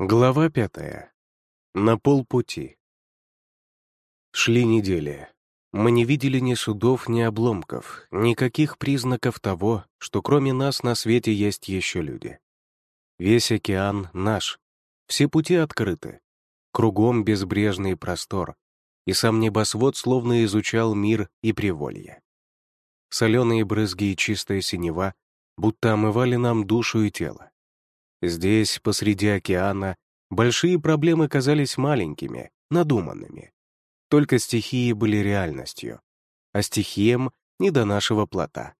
Глава пятая. На полпути. Шли недели. Мы не видели ни судов, ни обломков, никаких признаков того, что кроме нас на свете есть еще люди. Весь океан наш, все пути открыты, кругом безбрежный простор, и сам небосвод словно изучал мир и приволье. Соленые брызги и чистая синева будто омывали нам душу и тело. Здесь, посреди океана, большие проблемы казались маленькими, надуманными. Только стихии были реальностью, а стихиям не до нашего плота.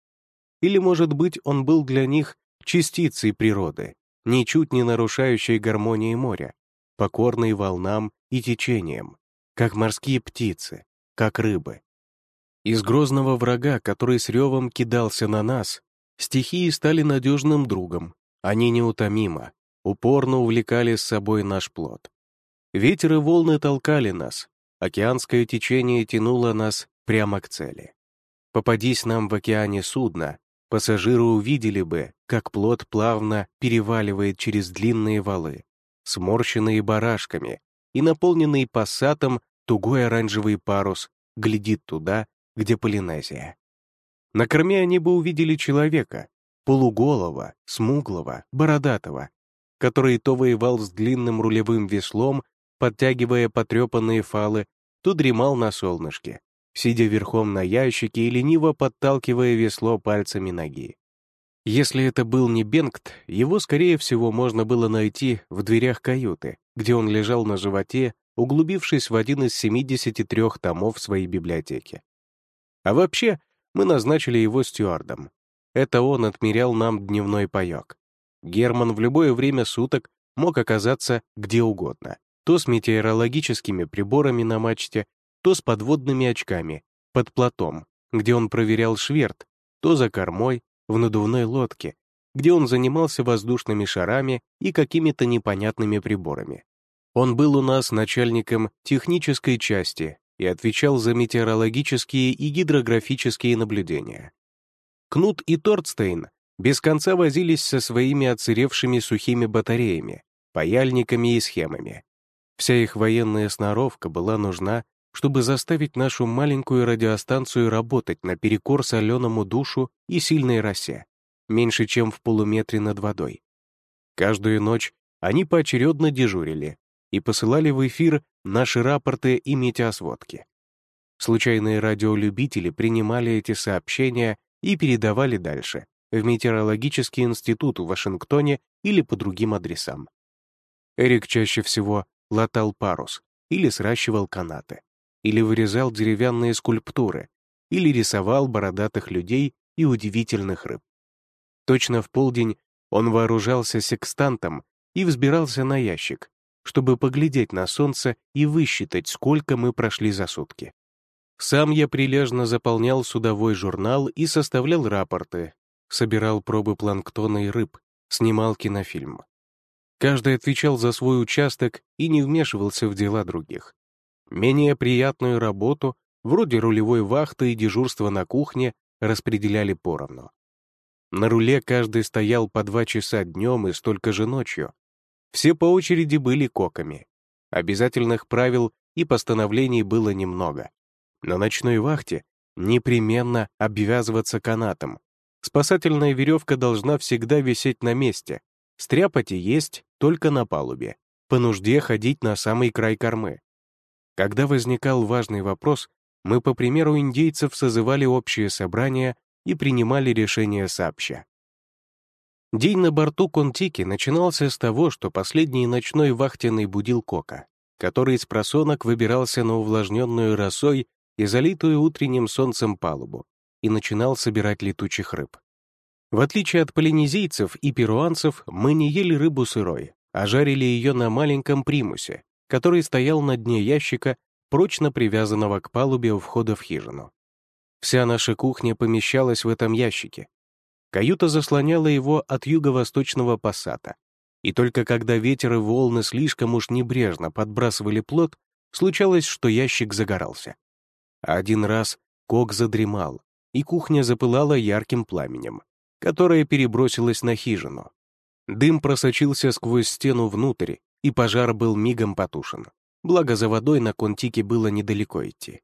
Или, может быть, он был для них частицей природы, ничуть не нарушающей гармонии моря, покорной волнам и течениям, как морские птицы, как рыбы. Из грозного врага, который с ревом кидался на нас, стихии стали надежным другом, они неутомимо, упорно увлекали с собой наш плод. Ветер и волны толкали нас, океанское течение тянуло нас прямо к цели. Попадись нам в океане судно, пассажиры увидели бы, как плод плавно переваливает через длинные валы, сморщенные барашками, и наполненный пассатом тугой оранжевый парус глядит туда, где Полинезия. На корме они бы увидели человека, полуголого, смуглого, бородатого, который то воевал с длинным рулевым веслом, подтягивая потрепанные фалы, то дремал на солнышке, сидя верхом на ящике и лениво подталкивая весло пальцами ноги. Если это был не Бенгт, его, скорее всего, можно было найти в дверях каюты, где он лежал на животе, углубившись в один из 73 томов своей библиотеки. А вообще, мы назначили его стюардом, это он отмерял нам дневной паёк. Герман в любое время суток мог оказаться где угодно. То с метеорологическими приборами на мачте, то с подводными очками, под плотом, где он проверял шверт, то за кормой, в надувной лодке, где он занимался воздушными шарами и какими-то непонятными приборами. Он был у нас начальником технической части и отвечал за метеорологические и гидрографические наблюдения. Кнут и Тортстейн без конца возились со своими отсыревшими сухими батареями, паяльниками и схемами. Вся их военная сноровка была нужна, чтобы заставить нашу маленькую радиостанцию работать наперекор соленому душу и сильной росе, меньше чем в полуметре над водой. Каждую ночь они поочередно дежурили и посылали в эфир наши рапорты и метеосводки. Случайные радиолюбители принимали эти сообщения и передавали дальше, в Метеорологический институт в Вашингтоне или по другим адресам. Эрик чаще всего латал парус или сращивал канаты, или вырезал деревянные скульптуры, или рисовал бородатых людей и удивительных рыб. Точно в полдень он вооружался секстантом и взбирался на ящик, чтобы поглядеть на солнце и высчитать, сколько мы прошли за сутки. Сам я прилежно заполнял судовой журнал и составлял рапорты, собирал пробы планктона и рыб, снимал кинофильм. Каждый отвечал за свой участок и не вмешивался в дела других. Менее приятную работу, вроде рулевой вахты и дежурства на кухне, распределяли поровну. На руле каждый стоял по два часа днем и столько же ночью. Все по очереди были коками. Обязательных правил и постановлений было немного. На ночной вахте непременно обвязываться канатом. Спасательная веревка должна всегда висеть на месте. Стряпать и есть только на палубе. По нужде ходить на самый край кормы. Когда возникал важный вопрос, мы, по примеру индейцев, созывали общее собрание и принимали решения сообща. День на борту Контики начинался с того, что последний ночной вахтенный будил Кока, который с просонок выбирался на увлажненную росой и залитую утренним солнцем палубу и начинал собирать летучих рыб. В отличие от полинезийцев и перуанцев, мы не ели рыбу сырой, а жарили ее на маленьком примусе, который стоял на дне ящика, прочно привязанного к палубе у входа в хижину. Вся наша кухня помещалась в этом ящике. Каюта заслоняла его от юго-восточного пассата, и только когда ветер и волны слишком уж небрежно подбрасывали плод, случалось, что ящик загорался. Один раз Кок задремал, и кухня запылала ярким пламенем, которое перебросилось на хижину. Дым просочился сквозь стену внутрь и пожар был мигом потушен. Благо за водой на контике было недалеко идти.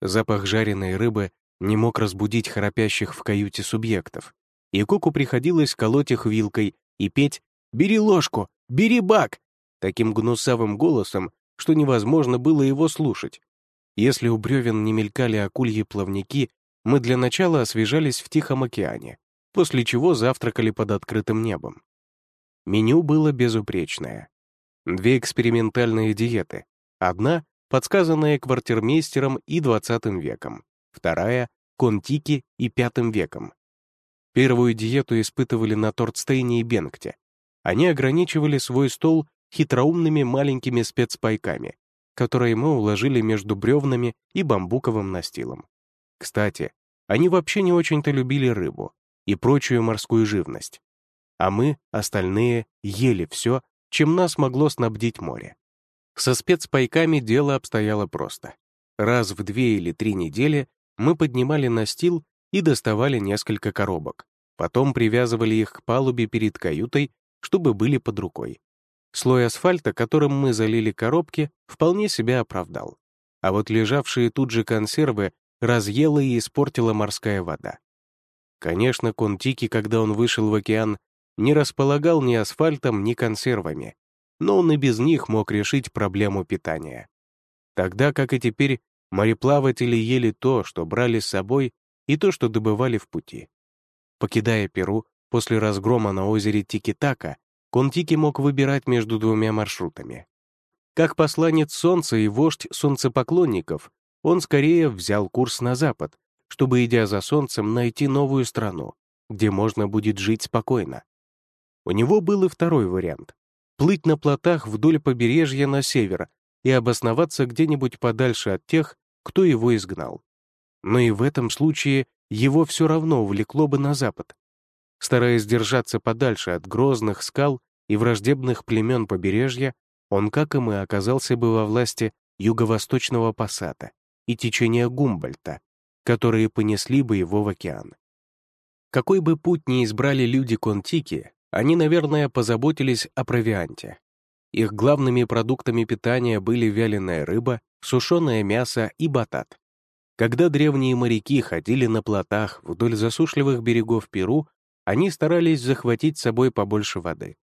Запах жареной рыбы не мог разбудить храпящих в каюте субъектов, и Коку приходилось колоть их вилкой и петь «Бери ложку! Бери бак!» таким гнусавым голосом, что невозможно было его слушать. Если у бревен не мелькали акульи плавники, мы для начала освежались в Тихом океане, после чего завтракали под открытым небом. Меню было безупречное. Две экспериментальные диеты. Одна, подсказанная квартирмейстером и 20 веком. Вторая — Контики и пятым веком. Первую диету испытывали на Тортстейне и Бенгте. Они ограничивали свой стол хитроумными маленькими спецпайками, которые мы уложили между бревнами и бамбуковым настилом. Кстати, они вообще не очень-то любили рыбу и прочую морскую живность. А мы, остальные, ели все, чем нас могло снабдить море. Со спецпайками дело обстояло просто. Раз в две или три недели мы поднимали настил и доставали несколько коробок. Потом привязывали их к палубе перед каютой, чтобы были под рукой. Слой асфальта, которым мы залили коробки, вполне себя оправдал. А вот лежавшие тут же консервы разъела и испортила морская вода. Конечно, Контики, когда он вышел в океан, не располагал ни асфальтом, ни консервами, но он и без них мог решить проблему питания. Тогда, как и теперь, мореплаватели ели то, что брали с собой, и то, что добывали в пути. Покидая Перу, после разгрома на озере Тикитака, Контики мог выбирать между двумя маршрутами. Как посланец Солнца и вождь солнцепоклонников, он скорее взял курс на запад, чтобы, идя за Солнцем, найти новую страну, где можно будет жить спокойно. У него был и второй вариант — плыть на плотах вдоль побережья на север и обосноваться где-нибудь подальше от тех, кто его изгнал. Но и в этом случае его все равно увлекло бы на запад, Стараясь держаться подальше от грозных скал и враждебных племен побережья, он, как и мы, оказался бы во власти юго-восточного Пассата и течения Гумбольта, которые понесли бы его в океан. Какой бы путь ни избрали люди Контики, они, наверное, позаботились о провианте. Их главными продуктами питания были вяленая рыба, сушеное мясо и батат. Когда древние моряки ходили на плотах вдоль засушливых берегов Перу, они старались захватить с собой побольше воды.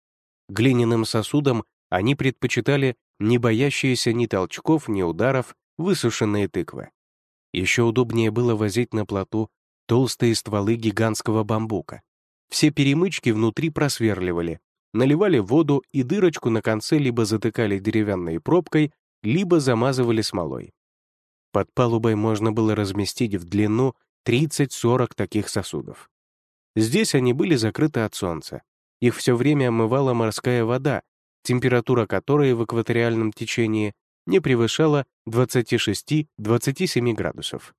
Глиняным сосудам они предпочитали не боящиеся ни толчков, ни ударов высушенные тыквы. Еще удобнее было возить на плоту толстые стволы гигантского бамбука. Все перемычки внутри просверливали, наливали воду и дырочку на конце либо затыкали деревянной пробкой, либо замазывали смолой. Под палубой можно было разместить в длину 30-40 таких сосудов. Здесь они были закрыты от солнца. Их все время омывала морская вода, температура которой в экваториальном течении не превышала 26-27 градусов.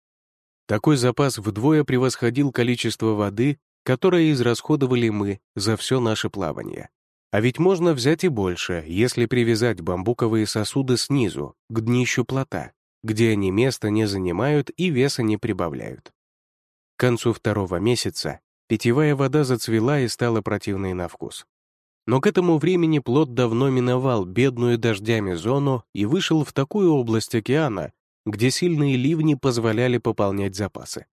Такой запас вдвое превосходил количество воды, которое израсходовали мы за все наше плавание. А ведь можно взять и больше, если привязать бамбуковые сосуды снизу, к днищу плота, где они места не занимают и веса не прибавляют. К концу второго месяца Питьевая вода зацвела и стала противной на вкус. Но к этому времени плод давно миновал бедную дождями зону и вышел в такую область океана, где сильные ливни позволяли пополнять запасы.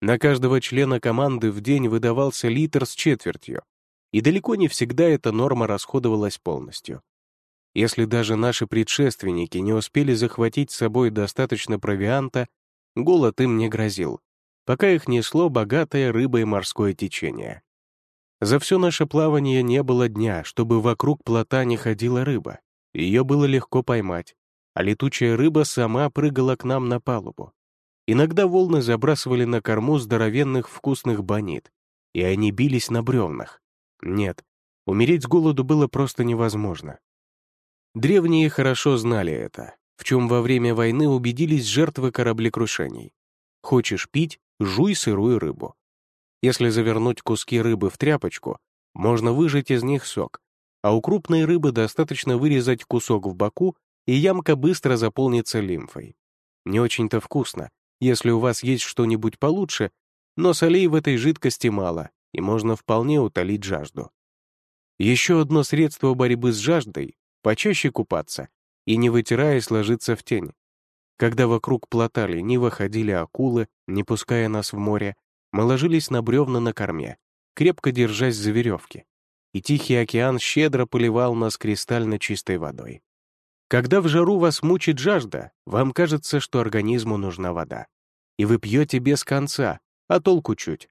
На каждого члена команды в день выдавался литр с четвертью, и далеко не всегда эта норма расходовалась полностью. Если даже наши предшественники не успели захватить с собой достаточно провианта, голод им не грозил, пока их несло богатое рыбой морское течение. За все наше плавание не было дня, чтобы вокруг плота не ходила рыба. Ее было легко поймать, а летучая рыба сама прыгала к нам на палубу. Иногда волны забрасывали на корму здоровенных вкусных бонит, и они бились на бревнах. Нет, умереть с голоду было просто невозможно. Древние хорошо знали это, в чем во время войны убедились жертвы кораблекрушений. Хочешь пить жуй сырую рыбу. Если завернуть куски рыбы в тряпочку, можно выжать из них сок, а у крупной рыбы достаточно вырезать кусок в боку, и ямка быстро заполнится лимфой. Не очень-то вкусно, если у вас есть что-нибудь получше, но солей в этой жидкости мало, и можно вполне утолить жажду. Еще одно средство борьбы с жаждой почаще купаться и, не вытираясь, ложиться в тень. Когда вокруг плота лениво ходили акулы, не пуская нас в море, мы ложились на бревна на корме, крепко держась за веревки, и Тихий океан щедро поливал нас кристально чистой водой. Когда в жару вас мучит жажда, вам кажется, что организму нужна вода. И вы пьете без конца, а толку чуть.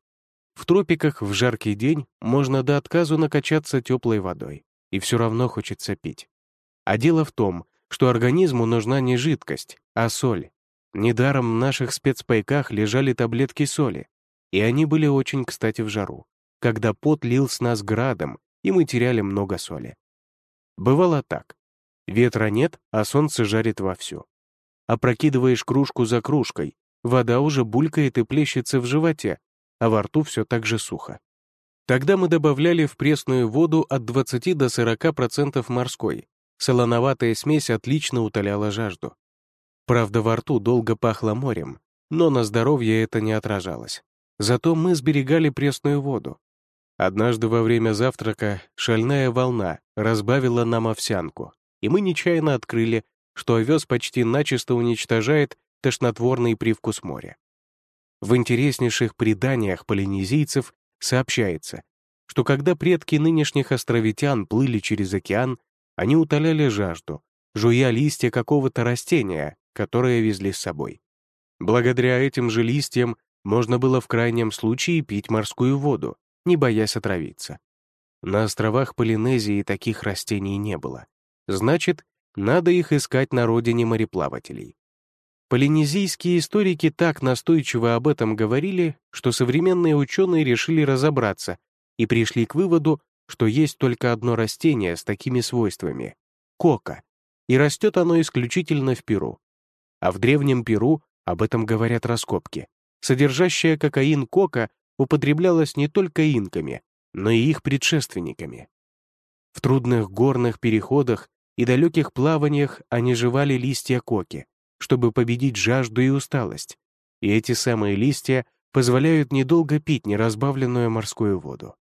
В тропиках в жаркий день можно до отказу накачаться теплой водой, и все равно хочется пить. А дело в том, что организму нужна не жидкость, а соль. Недаром в наших спецпайках лежали таблетки соли, и они были очень кстати в жару, когда пот лил с нас градом, и мы теряли много соли. Бывало так. Ветра нет, а солнце жарит вовсю. Опрокидываешь кружку за кружкой, вода уже булькает и плещется в животе, а во рту все так же сухо. Тогда мы добавляли в пресную воду от 20 до 40% морской. Солоноватая смесь отлично утоляла жажду. Правда, во рту долго пахло морем, но на здоровье это не отражалось. Зато мы сберегали пресную воду. Однажды во время завтрака шальная волна разбавила нам овсянку, и мы нечаянно открыли, что овес почти начисто уничтожает тошнотворный привкус моря. В интереснейших преданиях полинезийцев сообщается, что когда предки нынешних островитян плыли через океан, они утоляли жажду, жуя листья какого-то растения, которое везли с собой. Благодаря этим же листьям можно было в крайнем случае пить морскую воду, не боясь отравиться. На островах Полинезии таких растений не было. Значит, надо их искать на родине мореплавателей. Полинезийские историки так настойчиво об этом говорили, что современные ученые решили разобраться и пришли к выводу, что есть только одно растение с такими свойствами — кока, и растет оно исключительно в Перу. А в древнем Перу, об этом говорят раскопки, содержащая кокаин кока употреблялась не только инками, но и их предшественниками. В трудных горных переходах и далеких плаваниях они жевали листья коки, чтобы победить жажду и усталость, и эти самые листья позволяют недолго пить неразбавленную морскую воду.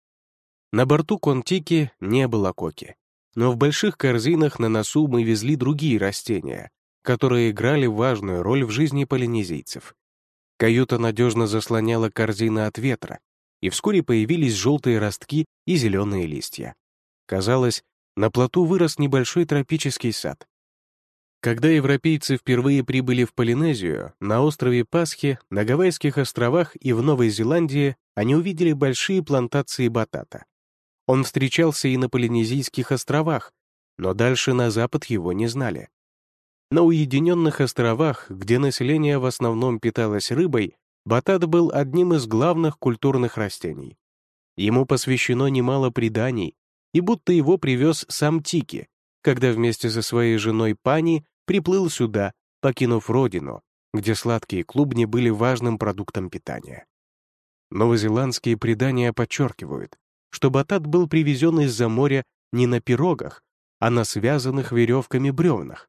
На борту Контики не было коки, но в больших корзинах на носу мы везли другие растения, которые играли важную роль в жизни полинезийцев. Каюта надежно заслоняла корзины от ветра, и вскоре появились желтые ростки и зеленые листья. Казалось, на плоту вырос небольшой тропический сад, когда европейцы впервые прибыли в Полинезию, на острове Пасхи, на Гавайских островах и в Новой Зеландии они увидели большие плантации батата. Он встречался и на Полинезийских островах, но дальше на запад его не знали. На уединенных островах, где население в основном питалось рыбой, батат был одним из главных культурных растений. Ему посвящено немало преданий, и будто его привез сам Тики, когда вместе со своей женой Пани приплыл сюда, покинув родину, где сладкие клубни были важным продуктом питания. Новозеландские предания подчеркивают, что батат был привезен из-за моря не на пирогах, а на связанных веревками бревнах.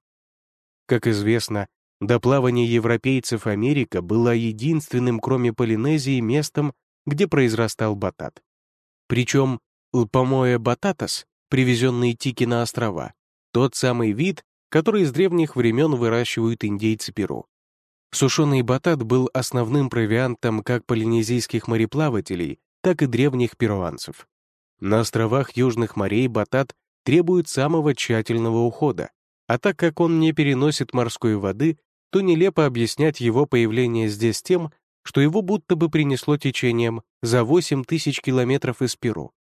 Как известно, до плавания европейцев Америка была единственным, кроме Полинезии, местом, где произрастал батат. Причем лпомоя бататас, привезенный Тики на острова, тот самый вид, который с древних времен выращивают индейцы Перу. Сушеный батат был основным провиантом как полинезийских мореплавателей, так и древних перуанцев. На островах Южных морей батат требует самого тщательного ухода, а так как он не переносит морской воды, то нелепо объяснять его появление здесь тем, что его будто бы принесло течением за 8 тысяч километров из Перу.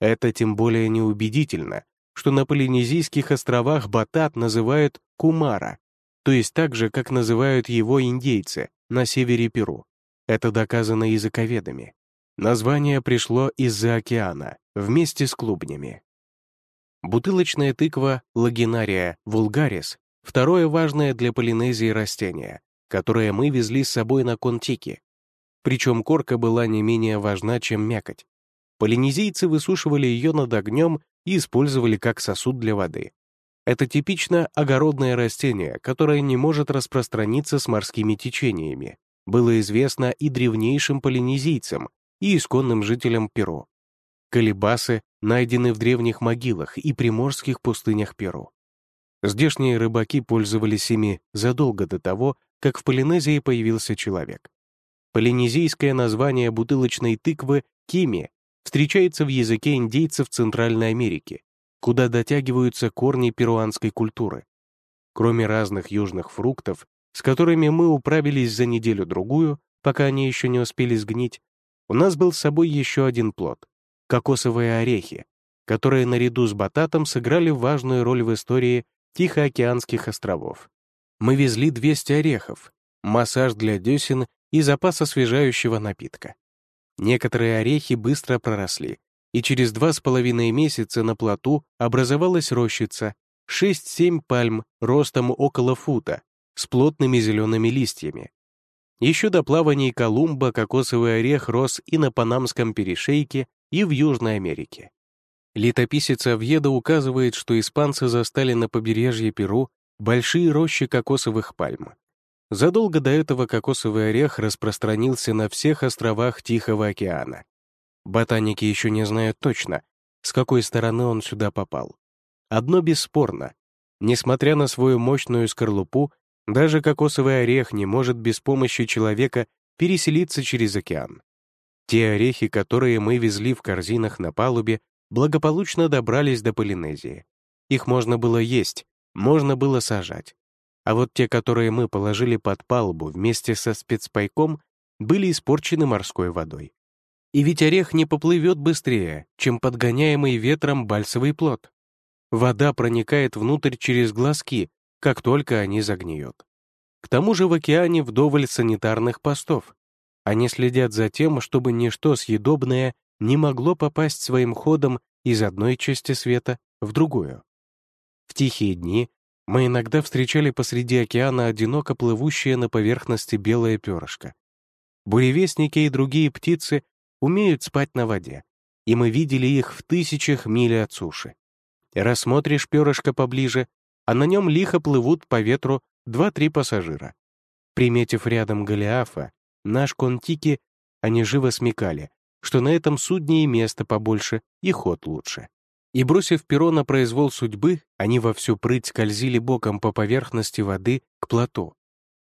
Это тем более неубедительно, что на Полинезийских островах Батат называют Кумара, то есть так же, как называют его индейцы на севере Перу. Это доказано языковедами. Название пришло из-за океана, вместе с клубнями. Бутылочная тыква Лагинария вулгарис — второе важное для Полинезии растение, которое мы везли с собой на Контики. Причем корка была не менее важна, чем мякоть. Полинезийцы высушивали ее над огнем и использовали как сосуд для воды. Это типично огородное растение, которое не может распространиться с морскими течениями. Было известно и древнейшим полинезийцам, и исконным жителям Перу. Колебасы найдены в древних могилах и приморских пустынях Перу. Здешние рыбаки пользовались ими задолго до того, как в Полинезии появился человек. Полинезийское название бутылочной тыквы кими встречается в языке индейцев Центральной Америки, куда дотягиваются корни перуанской культуры. Кроме разных южных фруктов, с которыми мы управились за неделю-другую, пока они еще не успели сгнить, у нас был с собой еще один плод — кокосовые орехи, которые наряду с бататом сыграли важную роль в истории Тихоокеанских островов. Мы везли 200 орехов, массаж для десен и запас освежающего напитка. Некоторые орехи быстро проросли, и через два с половиной месяца на плоту образовалась рощица, 6-7 пальм ростом около фута, с плотными зелеными листьями. Еще до плаваний Колумба кокосовый орех рос и на Панамском перешейке, и в Южной Америке. Летописец Авьеда указывает, что испанцы застали на побережье Перу большие рощи кокосовых пальм. Задолго до этого кокосовый орех распространился на всех островах Тихого океана. Ботаники еще не знают точно, с какой стороны он сюда попал. Одно бесспорно. Несмотря на свою мощную скорлупу, даже кокосовый орех не может без помощи человека переселиться через океан. Те орехи, которые мы везли в корзинах на палубе, благополучно добрались до Полинезии. Их можно было есть, можно было сажать. А вот те, которые мы положили под палубу вместе со спецпайком, были испорчены морской водой. И ведь орех не поплывет быстрее, чем подгоняемый ветром бальсовый плод. Вода проникает внутрь через глазки, как только они загниют. К тому же в океане вдоволь санитарных постов. Они следят за тем, чтобы ничто съедобное не могло попасть своим ходом из одной части света в другую. В тихие дни мы иногда встречали посреди океана одиноко плывущее на поверхности белое перышко. Буревестники и другие птицы умеют спать на воде, и мы видели их в тысячах миль от суши. Рассмотришь перышко поближе, а на нем лихо плывут по ветру два-три пассажира. Приметив рядом Голиафа, наш Контики, они живо смекали, что на этом судне и место побольше, и ход лучше. И бросив перо на произвол судьбы, они во всю прыть скользили боком по поверхности воды к плоту.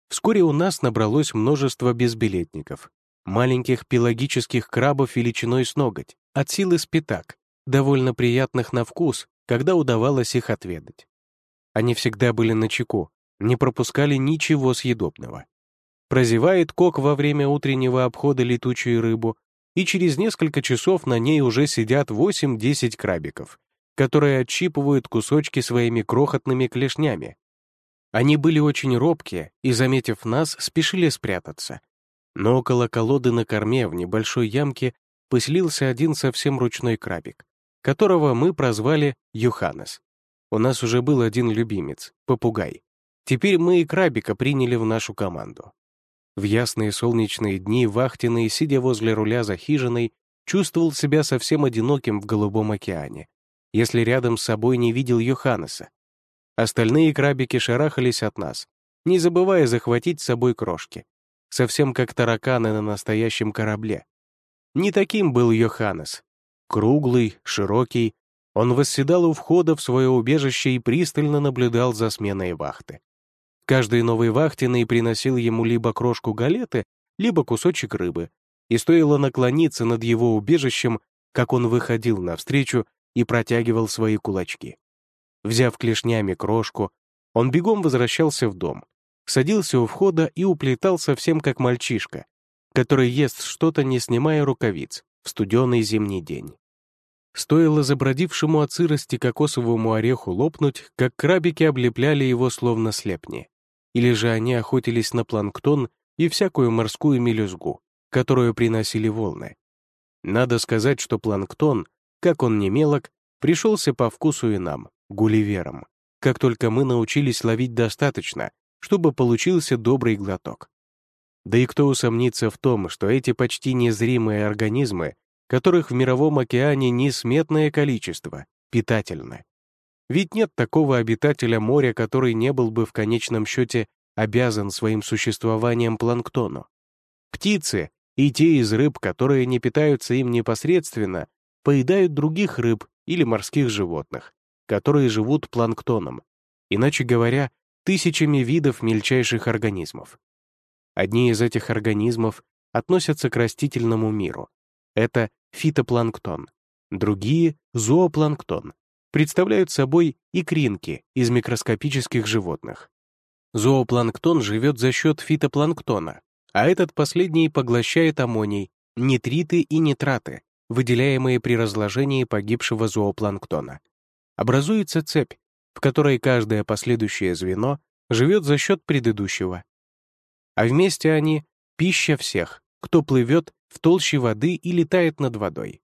Вскоре у нас набралось множество безбилетников, маленьких пелагических крабов величиной с ноготь, от силы спитак, довольно приятных на вкус, когда удавалось их отведать. Они всегда были на чеку, не пропускали ничего съедобного. Прозевает кок во время утреннего обхода летучую рыбу, и через несколько часов на ней уже сидят 8-10 крабиков, которые отщипывают кусочки своими крохотными клешнями. Они были очень робкие и, заметив нас, спешили спрятаться. Но около колоды на корме в небольшой ямке поселился один совсем ручной крабик, которого мы прозвали Юханес. У нас уже был один любимец — попугай. Теперь мы и крабика приняли в нашу команду. В ясные солнечные дни Вахтенный, сидя возле руля за хижиной, чувствовал себя совсем одиноким в голубом океане, если рядом с собой не видел Йоханнеса. Остальные крабики шарахались от нас, не забывая захватить с собой крошки, совсем как тараканы на настоящем корабле. Не таким был Йоханнес. Круглый, широкий, он восседал у входа в свое убежище и пристально наблюдал за сменой вахты. Каждый новый вахтенный приносил ему либо крошку галеты, либо кусочек рыбы, и стоило наклониться над его убежищем, как он выходил навстречу и протягивал свои кулачки. Взяв клешнями крошку, он бегом возвращался в дом, садился у входа и уплетал совсем как мальчишка, который ест что-то, не снимая рукавиц, в студеный зимний день. Стоило забродившему от сырости кокосовому ореху лопнуть, как крабики облепляли его словно слепни или же они охотились на планктон и всякую морскую мелюзгу, которую приносили волны. Надо сказать, что планктон, как он не мелок, пришелся по вкусу и нам, гулливерам, как только мы научились ловить достаточно, чтобы получился добрый глоток. Да и кто усомнится в том, что эти почти незримые организмы, которых в мировом океане несметное количество, питательны. Ведь нет такого обитателя моря, который не был бы в конечном счете обязан своим существованием планктону. Птицы и те из рыб, которые не питаются им непосредственно, поедают других рыб или морских животных, которые живут планктоном. иначе говоря, тысячами видов мельчайших организмов. Одни из этих организмов относятся к растительному миру. Это фитопланктон. Другие — зоопланктон. Представляют собой икринки из микроскопических животных. Зоопланктон живет за счет фитопланктона, а этот последний поглощает аммоний, нитриты и нитраты, выделяемые при разложении погибшего зоопланктона. Образуется цепь, в которой каждое последующее звено живет за счет предыдущего. А вместе они — пища всех, кто плывет в толще воды и летает над водой.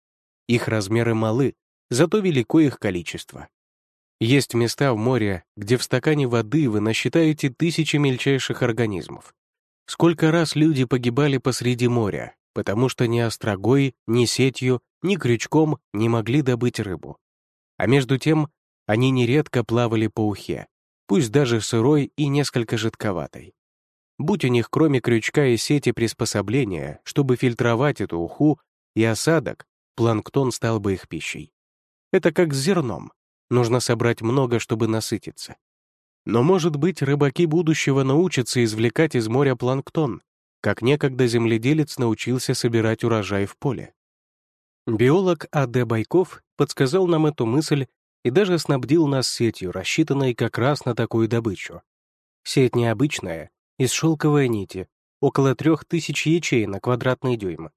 Их размеры малы, зато велико их количество. Есть места в море, где в стакане воды вы насчитаете тысячи мельчайших организмов. Сколько раз люди погибали посреди моря, потому что ни острогой, ни сетью, ни крючком не могли добыть рыбу. А между тем, они нередко плавали по ухе, пусть даже сырой и несколько жидковатой. Будь у них кроме крючка и сети приспособления, чтобы фильтровать эту уху и осадок, планктон стал бы их пищей. Это как с зерном. Нужно собрать много, чтобы насытиться. Но, может быть, рыбаки будущего научатся извлекать из моря планктон, как некогда земледелец научился собирать урожай в поле. Биолог А.Д. Байков подсказал нам эту мысль и даже снабдил нас сетью, рассчитанной как раз на такую добычу. Сеть необычная, из шелковой нити, около трех тысяч ячей на квадратный дюйм.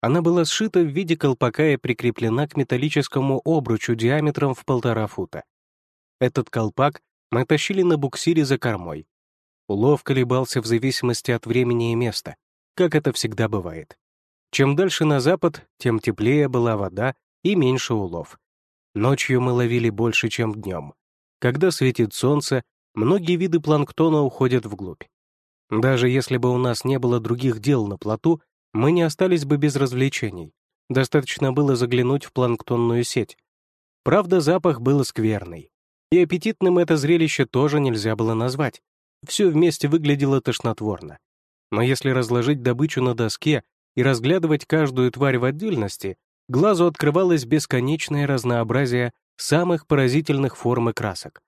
Она была сшита в виде колпака и прикреплена к металлическому обручу диаметром в полтора фута. Этот колпак мы тащили на буксире за кормой, Улов колебался в зависимости от времени и места, как это всегда бывает. Чем дальше на запад, тем теплее была вода и меньше улов. Ночью мы ловили больше, чем днем. Когда светит солнце, многие виды планктона уходят вглубь. Даже если бы у нас не было других дел на плоту, мы не остались бы без развлечений. Достаточно было заглянуть в планктонную сеть. Правда, запах был скверный. И аппетитным это зрелище тоже нельзя было назвать. Все вместе выглядело тошнотворно. Но если разложить добычу на доске и разглядывать каждую тварь в отдельности, глазу открывалось бесконечное разнообразие самых поразительных форм и красок.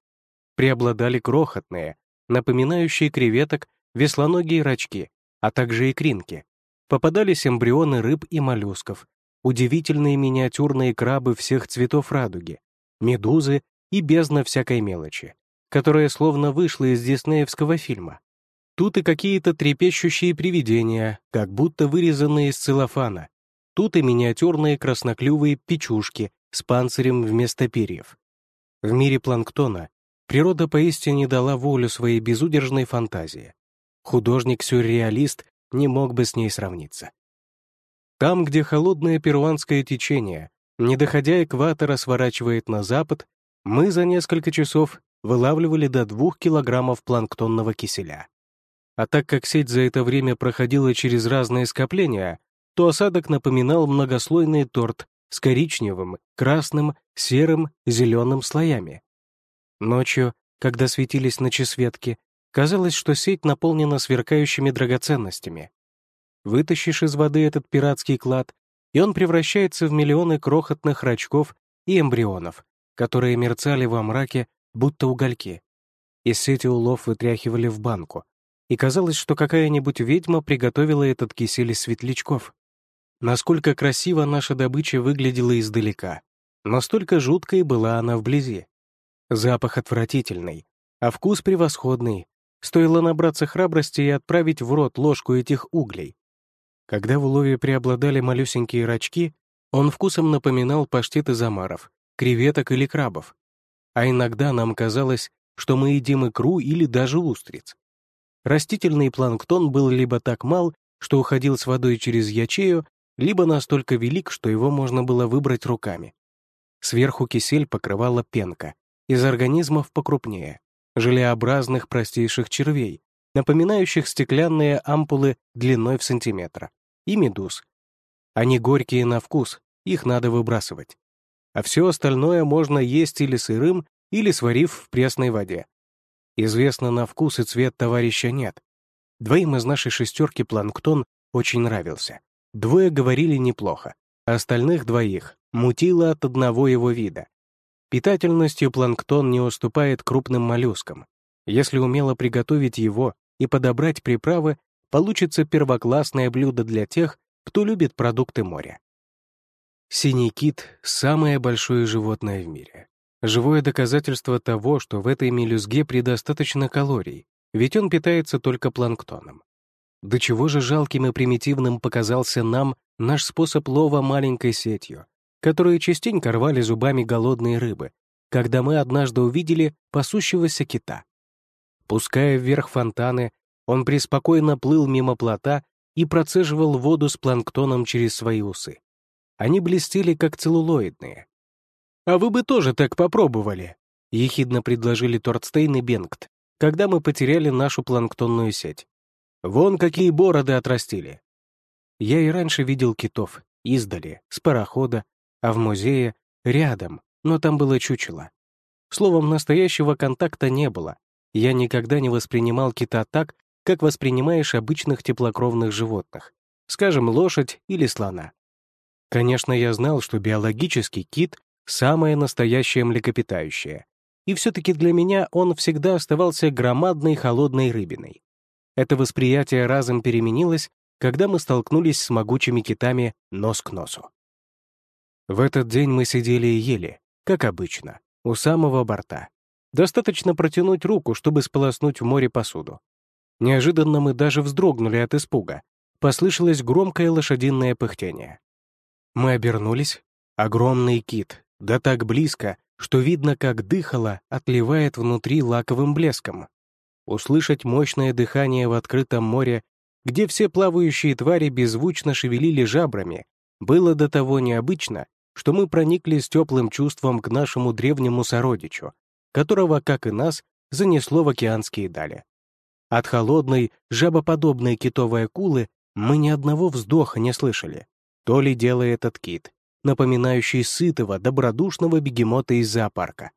Преобладали крохотные, напоминающие креветок, веслоногие рачки, а также икринки. Попадались эмбрионы рыб и моллюсков, удивительные миниатюрные крабы всех цветов радуги, медузы и бездна всякой мелочи которая словно вышла из диснеевского фильма. Тут и какие-то трепещущие привидения, как будто вырезанные из целлофана. Тут и миниатюрные красноклювые печушки с панцирем вместо перьев. В мире планктона природа поистине дала волю своей безудержной фантазии. Художник-сюрреалист не мог бы с ней сравниться. Там, где холодное перуанское течение, не доходя экватора, сворачивает на запад, мы за несколько часов вылавливали до двух килограммов планктонного киселя. А так как сеть за это время проходила через разные скопления, то осадок напоминал многослойный торт с коричневым, красным, серым, зеленым слоями. Ночью, когда светились ночесветки, казалось, что сеть наполнена сверкающими драгоценностями. Вытащишь из воды этот пиратский клад, и он превращается в миллионы крохотных рачков и эмбрионов, которые мерцали во мраке будто угольки. Из сети улов вытряхивали в банку, и казалось, что какая-нибудь ведьма приготовила этот кисель из светлячков. Насколько красиво наша добыча выглядела издалека, настолько жуткой была она вблизи. Запах отвратительный, а вкус превосходный. Стоило набраться храбрости и отправить в рот ложку этих углей. Когда в улове преобладали малюсенькие рачки, он вкусом напоминал паштет из омаров, креветок или крабов а иногда нам казалось, что мы едим икру или даже устриц. Растительный планктон был либо так мал, что уходил с водой через ячею, либо настолько велик, что его можно было выбрать руками. Сверху кисель покрывала пенка, из организмов покрупнее, желеобразных простейших червей, напоминающих стеклянные ампулы длиной в сантиметр, и медуз. Они горькие на вкус, их надо выбрасывать а все остальное можно есть или сырым, или сварив в пресной воде. Известно на вкус и цвет товарища нет. Двоим из нашей шестерки планктон очень нравился. Двое говорили неплохо, а остальных двоих мутило от одного его вида. Питательностью планктон не уступает крупным моллюскам. Если умело приготовить его и подобрать приправы, получится первоклассное блюдо для тех, кто любит продукты моря. Синий кит — самое большое животное в мире. Живое доказательство того, что в этой мелюзге предостаточно калорий, ведь он питается только планктоном. До чего же жалким и примитивным показался нам наш способ лова маленькой сетью, которые частенько рвали зубами голодные рыбы, когда мы однажды увидели пасущегося кита. Пуская вверх фонтаны, он преспокойно плыл мимо плота и процеживал воду с планктоном через свои усы. Они блестели, как целлулоидные. «А вы бы тоже так попробовали», — ехидно предложили Тордстейн и Бенгт, когда мы потеряли нашу планктонную сеть. «Вон какие бороды отрастили». Я и раньше видел китов, издали, с парохода, а в музее — рядом, но там было чучело. Словом, настоящего контакта не было. Я никогда не воспринимал кита так, как воспринимаешь обычных теплокровных животных, скажем, лошадь или слона. Конечно, я знал, что биологический кит — самое настоящее млекопитающее. И все-таки для меня он всегда оставался громадной холодной рыбиной. Это восприятие разом переменилось, когда мы столкнулись с могучими китами нос к носу. В этот день мы сидели и ели, как обычно, у самого борта. Достаточно протянуть руку, чтобы сполоснуть в море посуду. Неожиданно мы даже вздрогнули от испуга. Послышалось громкое лошадиное пыхтение. Мы обернулись. Огромный кит, да так близко, что видно, как дыхало отливает внутри лаковым блеском. Услышать мощное дыхание в открытом море, где все плавающие твари беззвучно шевелили жабрами, было до того необычно, что мы прониклись теплым чувством к нашему древнему сородичу, которого, как и нас, занесло в океанские дали. От холодной, жабоподобной китовой акулы мы ни одного вздоха не слышали. То ли делает этот кит, напоминающий сытого, добродушного бегемота из зоопарка.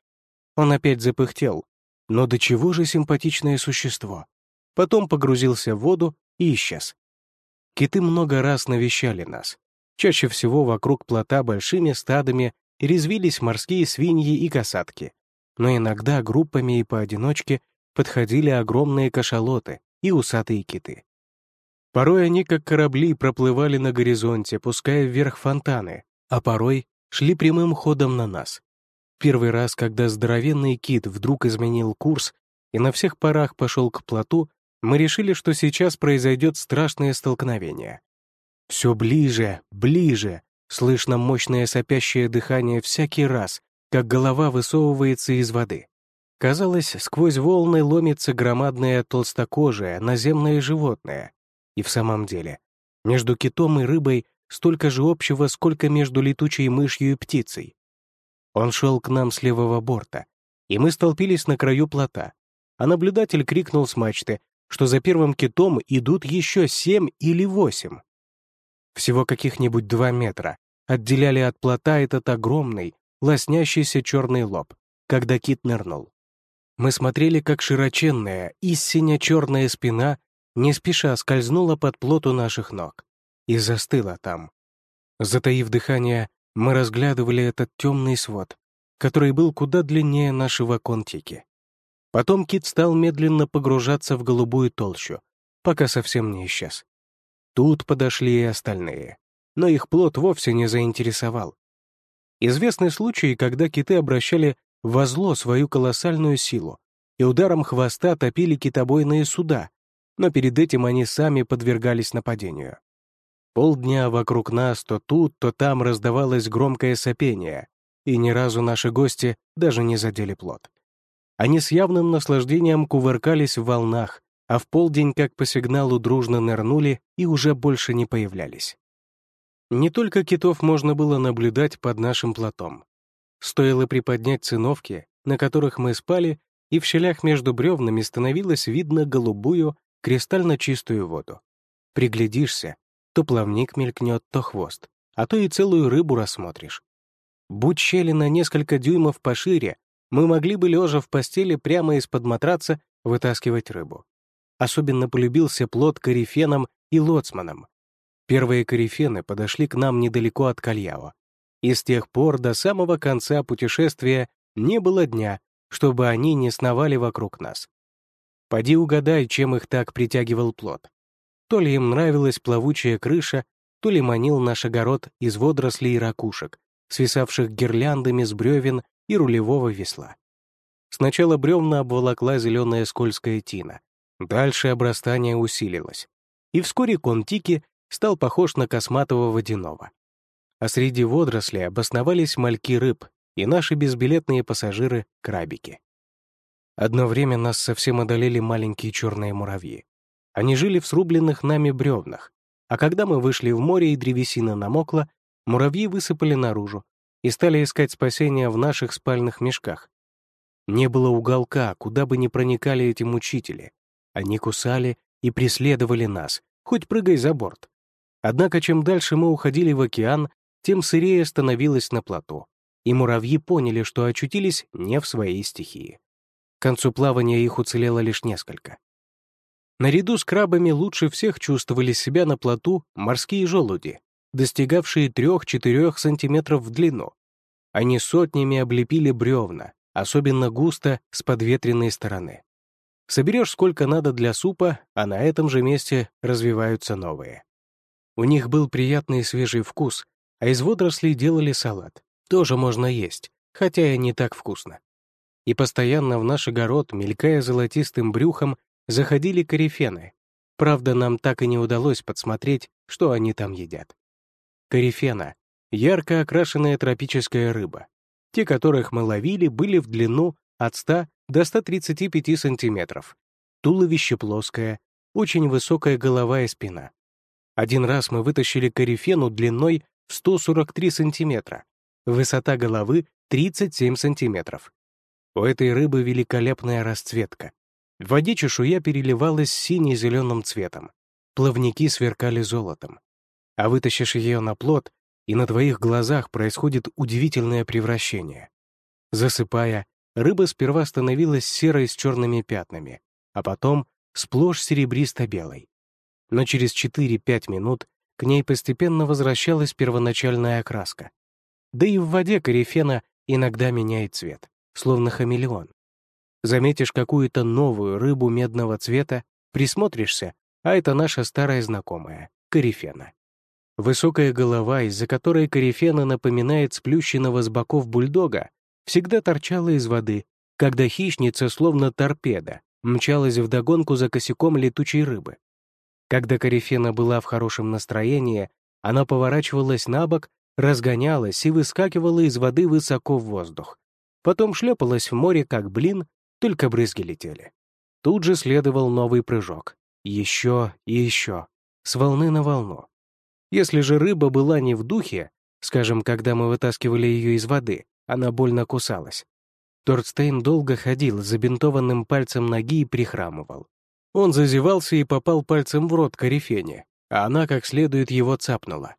Он опять запыхтел, но до чего же симпатичное существо. Потом погрузился в воду и исчез. Киты много раз навещали нас. Чаще всего вокруг плота большими стадами резвились морские свиньи и касатки. Но иногда группами и поодиночке подходили огромные кашалоты и усатые киты. Порой они, как корабли, проплывали на горизонте, пуская вверх фонтаны, а порой шли прямым ходом на нас. Первый раз, когда здоровенный кит вдруг изменил курс и на всех парах пошел к плоту, мы решили, что сейчас произойдет страшное столкновение. Все ближе, ближе, слышно мощное сопящее дыхание всякий раз, как голова высовывается из воды. Казалось, сквозь волны ломится громадное толстокожее наземное животное, и в самом деле, между китом и рыбой столько же общего, сколько между летучей мышью и птицей. Он шел к нам с левого борта, и мы столпились на краю плота, а наблюдатель крикнул с мачты, что за первым китом идут еще семь или восемь. Всего каких-нибудь два метра отделяли от плота этот огромный, лоснящийся черный лоб, когда кит нырнул. Мы смотрели, как широченная, истинно черная спина не спеша скользнула под плоту наших ног и застыла там. Затаив дыхание, мы разглядывали этот темный свод, который был куда длиннее нашего контики. Потом кит стал медленно погружаться в голубую толщу, пока совсем не исчез. Тут подошли и остальные, но их плод вовсе не заинтересовал. Известны случаи, когда киты обращали во зло свою колоссальную силу и ударом хвоста топили китобойные суда, но перед этим они сами подвергались нападению. Полдня вокруг нас то тут, то там раздавалось громкое сопение, и ни разу наши гости даже не задели плод. Они с явным наслаждением кувыркались в волнах, а в полдень, как по сигналу, дружно нырнули и уже больше не появлялись. Не только китов можно было наблюдать под нашим плотом. Стоило приподнять циновки, на которых мы спали, и в щелях между бревнами становилось видно голубую, кристально чистую воду. Приглядишься, то плавник мелькнет, то хвост, а то и целую рыбу рассмотришь. Будь щели на несколько дюймов пошире, мы могли бы, лежа в постели, прямо из-под матраца вытаскивать рыбу. Особенно полюбился плод корифеном и лоцманом. Первые корифены подошли к нам недалеко от Кальяо. И с тех пор до самого конца путешествия не было дня, чтобы они не сновали вокруг нас. Поди угадай, чем их так притягивал плод. То ли им нравилась плавучая крыша, то ли манил наш огород из водорослей и ракушек, свисавших гирляндами с бревен и рулевого весла. Сначала бревна обволокла зеленая скользкая тина. Дальше обрастание усилилось. И вскоре контики стал похож на косматого водяного. А среди водорослей обосновались мальки рыб и наши безбилетные пассажиры — крабики. Одно время нас совсем одолели маленькие черные муравьи. Они жили в срубленных нами бревнах, а когда мы вышли в море и древесина намокла, муравьи высыпали наружу и стали искать спасения в наших спальных мешках. Не было уголка, куда бы ни проникали эти мучители. Они кусали и преследовали нас, хоть прыгай за борт. Однако чем дальше мы уходили в океан, тем сырее становилось на плоту, и муравьи поняли, что очутились не в своей стихии. К концу плавания их уцелело лишь несколько. Наряду с крабами лучше всех чувствовали себя на плоту морские желуди, достигавшие 3-4 сантиметров в длину. Они сотнями облепили бревна, особенно густо с подветренной стороны. Соберешь сколько надо для супа, а на этом же месте развиваются новые. У них был приятный свежий вкус, а из водорослей делали салат. Тоже можно есть, хотя и не так вкусно. И постоянно в наш огород, мелькая золотистым брюхом, заходили корифены. Правда, нам так и не удалось подсмотреть, что они там едят. Корифена — ярко окрашенная тропическая рыба. Те, которых мы ловили, были в длину от 100 до 135 сантиметров. Туловище плоское, очень высокая голова и спина. Один раз мы вытащили корифену длиной в 143 сантиметра, высота головы 37 сантиметров. У этой рыбы великолепная расцветка. В воде чешуя переливалась сине-зеленым цветом, плавники сверкали золотом. А вытащишь ее на плот, и на твоих глазах происходит удивительное превращение. Засыпая, рыба сперва становилась серой с черными пятнами, а потом сплошь серебристо-белой. Но через 4-5 минут к ней постепенно возвращалась первоначальная окраска. Да и в воде корифена иногда меняет цвет, словно хамелеон. Заметишь какую-то новую рыбу медного цвета, присмотришься, а это наша старая знакомая — корифена. Высокая голова, из-за которой корифена напоминает сплющенного с боков бульдога, всегда торчала из воды, когда хищница, словно торпеда, мчалась вдогонку за косяком летучей рыбы. Когда корифена была в хорошем настроении, она поворачивалась на бок, разгонялась и выскакивала из воды высоко в воздух. Потом шлепалась в море, как блин, только брызги летели. Тут же следовал новый прыжок. Еще и еще. С волны на волну. Если же рыба была не в духе, скажем, когда мы вытаскивали ее из воды, она больно кусалась. Торстейн долго ходил с забинтованным пальцем ноги и прихрамывал. Он зазевался и попал пальцем в рот корифене, а она как следует его цапнула.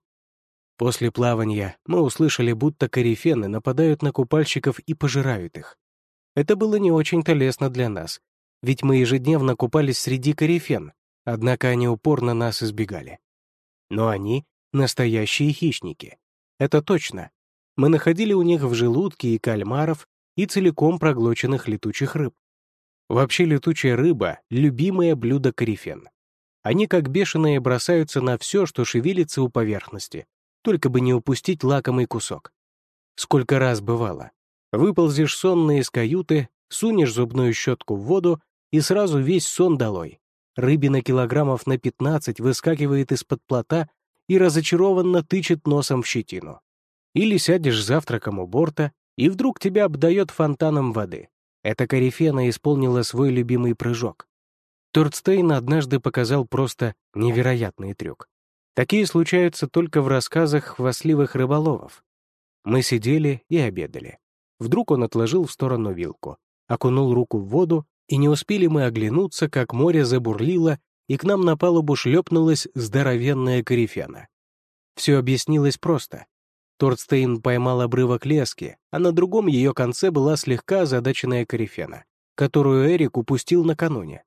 После плавания мы услышали, будто корифены нападают на купальщиков и пожирают их. Это было не очень-то лестно для нас, ведь мы ежедневно купались среди корифен, однако они упорно нас избегали. Но они — настоящие хищники. Это точно. Мы находили у них в желудке и кальмаров, и целиком проглоченных летучих рыб. Вообще летучая рыба — любимое блюдо корифен. Они как бешеные бросаются на все, что шевелится у поверхности, только бы не упустить лакомый кусок. Сколько раз бывало. Выползешь сонный из каюты, сунешь зубную щетку в воду и сразу весь сон долой. Рыбина килограммов на 15 выскакивает из-под плота и разочарованно тычет носом в щетину. Или сядешь завтраком у борта, и вдруг тебя обдает фонтаном воды. Эта корифена исполнила свой любимый прыжок. Тордстейн однажды показал просто невероятный трюк. Такие случаются только в рассказах хвастливых рыболовов. Мы сидели и обедали. Вдруг он отложил в сторону вилку, окунул руку в воду, и не успели мы оглянуться, как море забурлило, и к нам на палубу шлепнулась здоровенная корифена. Все объяснилось просто. Тордстейн поймал обрывок лески, а на другом ее конце была слегка озадаченная корифена, которую Эрик упустил накануне.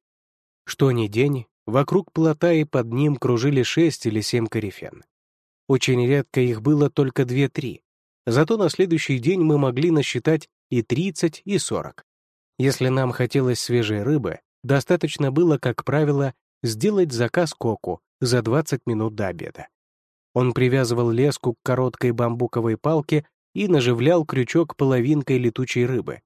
Что ни день, вокруг плота и под ним кружили шесть или семь корифен. Очень редко их было только две-три, Зато на следующий день мы могли насчитать и 30, и 40. Если нам хотелось свежей рыбы, достаточно было, как правило, сделать заказ коку за 20 минут до обеда. Он привязывал леску к короткой бамбуковой палке и наживлял крючок половинкой летучей рыбы.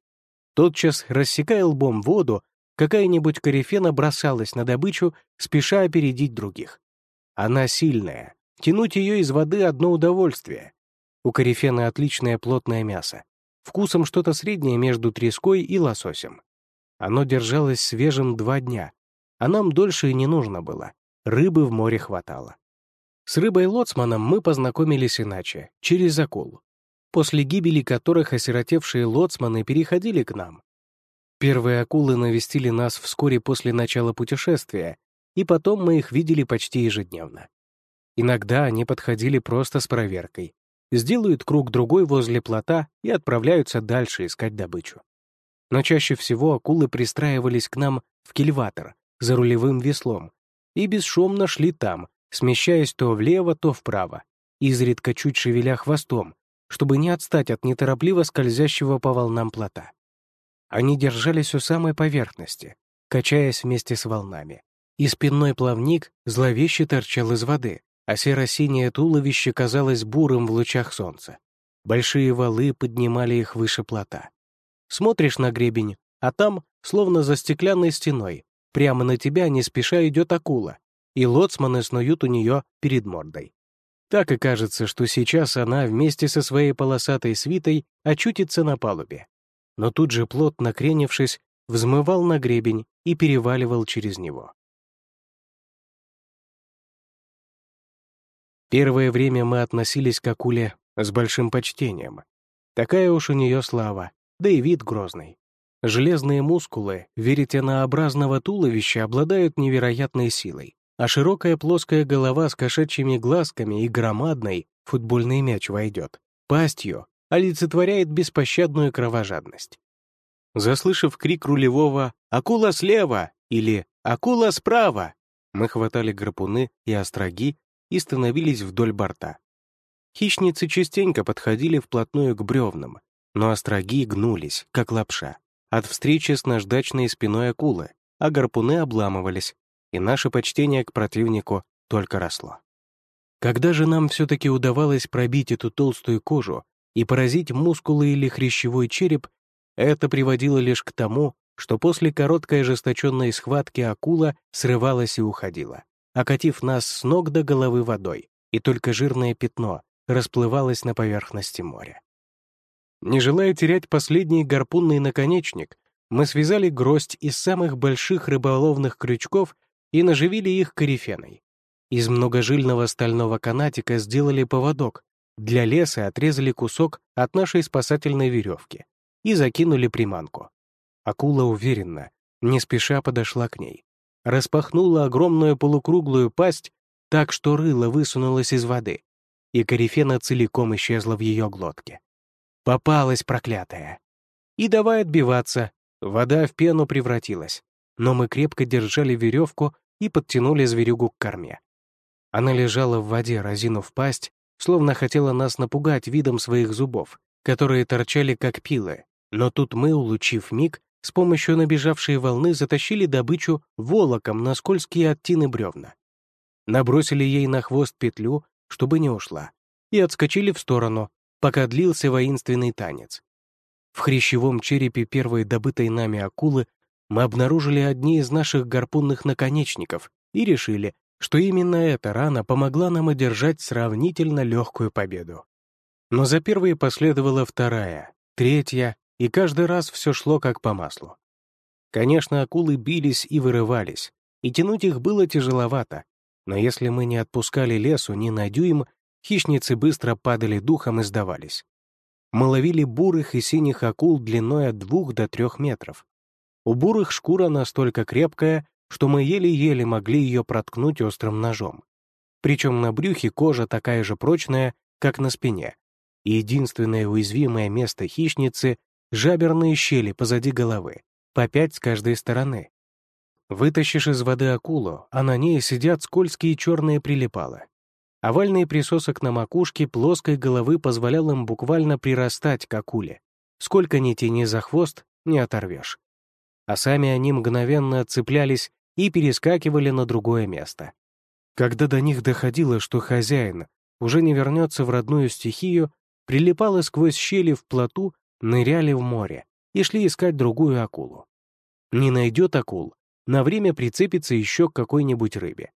Тотчас, рассекая лбом воду, какая-нибудь корифена бросалась на добычу, спеша опередить других. Она сильная, тянуть ее из воды — одно удовольствие. У корифена отличное плотное мясо, вкусом что-то среднее между треской и лососем. Оно держалось свежим два дня, а нам дольше и не нужно было. Рыбы в море хватало. С рыбой-лоцманом мы познакомились иначе, через акул, после гибели которых осиротевшие лоцманы переходили к нам. Первые акулы навестили нас вскоре после начала путешествия, и потом мы их видели почти ежедневно. Иногда они подходили просто с проверкой, сделают круг-другой возле плота и отправляются дальше искать добычу. Но чаще всего акулы пристраивались к нам в кильватор за рулевым веслом и бесшумно шли там, смещаясь то влево, то вправо, изредка чуть шевеля хвостом, чтобы не отстать от неторопливо скользящего по волнам плота. Они держались у самой поверхности, качаясь вместе с волнами, и спинной плавник зловеще торчал из воды, а серо-синее туловище казалось бурым в лучах солнца. Большие валы поднимали их выше плота. Смотришь на гребень, а там, словно за стеклянной стеной, прямо на тебя не спеша идет акула, и лоцманы снуют у нее перед мордой. Так и кажется, что сейчас она вместе со своей полосатой свитой очутится на палубе. Но тут же плот, накренившись, взмывал на гребень и переваливал через него. Первое время мы относились к акуле с большим почтением. Такая уж у нее слава, да и вид грозный. Железные мускулы веретенообразного туловища обладают невероятной силой а широкая плоская голова с кошачьими глазками и громадной, футбольный мяч войдет, пастью олицетворяет беспощадную кровожадность. Заслышав крик рулевого «Акула слева!» или «Акула справа!», мы хватали гарпуны и остроги и становились вдоль борта. Хищницы частенько подходили вплотную к бревнам, но остроги гнулись, как лапша, от встречи с наждачной спиной акулы, а гарпуны обламывались, и наше почтение к противнику только росло. Когда же нам все-таки удавалось пробить эту толстую кожу и поразить мускулы или хрящевой череп, это приводило лишь к тому, что после короткой ожесточенной схватки акула срывалась и уходила, окатив нас с ног до головы водой, и только жирное пятно расплывалось на поверхности моря. Не желая терять последний гарпунный наконечник, мы связали гроздь из самых больших рыболовных крючков и наживили их корифеной. Из многожильного стального канатика сделали поводок, для леса отрезали кусок от нашей спасательной веревки и закинули приманку. Акула уверенно, не спеша подошла к ней. Распахнула огромную полукруглую пасть так, что рыло высунулось из воды, и корифена целиком исчезла в ее глотке. Попалась проклятая. И давай отбиваться, вода в пену превратилась, но мы крепко держали веревку и подтянули зверюгу к корме. Она лежала в воде, разинув пасть, словно хотела нас напугать видом своих зубов, которые торчали как пилы, но тут мы, улучив миг, с помощью набежавшей волны затащили добычу волоком на скользкие оттины бревна. Набросили ей на хвост петлю, чтобы не ушла, и отскочили в сторону, пока длился воинственный танец. В хрящевом черепе первой добытой нами акулы мы обнаружили одни из наших гарпунных наконечников и решили, что именно эта рана помогла нам одержать сравнительно легкую победу. Но за первой последовала вторая, третья, и каждый раз все шло как по маслу. Конечно, акулы бились и вырывались, и тянуть их было тяжеловато, но если мы не отпускали лесу ни на дюйм, хищницы быстро падали духом и сдавались. Мы ловили бурых и синих акул длиной от двух до трех метров, у бурых шкура настолько крепкая, что мы еле-еле могли ее проткнуть острым ножом. Причем на брюхе кожа такая же прочная, как на спине. И единственное уязвимое место хищницы — жаберные щели позади головы, по пять с каждой стороны. Вытащишь из воды акулу, а на ней сидят скользкие черные прилипалы. Овальный присосок на макушке плоской головы позволял им буквально прирастать к акуле, сколько ни тяни за хвост, не оторвешь. А сами они мгновенно отцеплялись и перескакивали на другое место. Когда до них доходило, что хозяин уже не вернется в родную стихию, прилипало сквозь щели в плоту, ныряли в море и шли искать другую акулу. Не найдет акул, на время прицепится еще к какой-нибудь рыбе.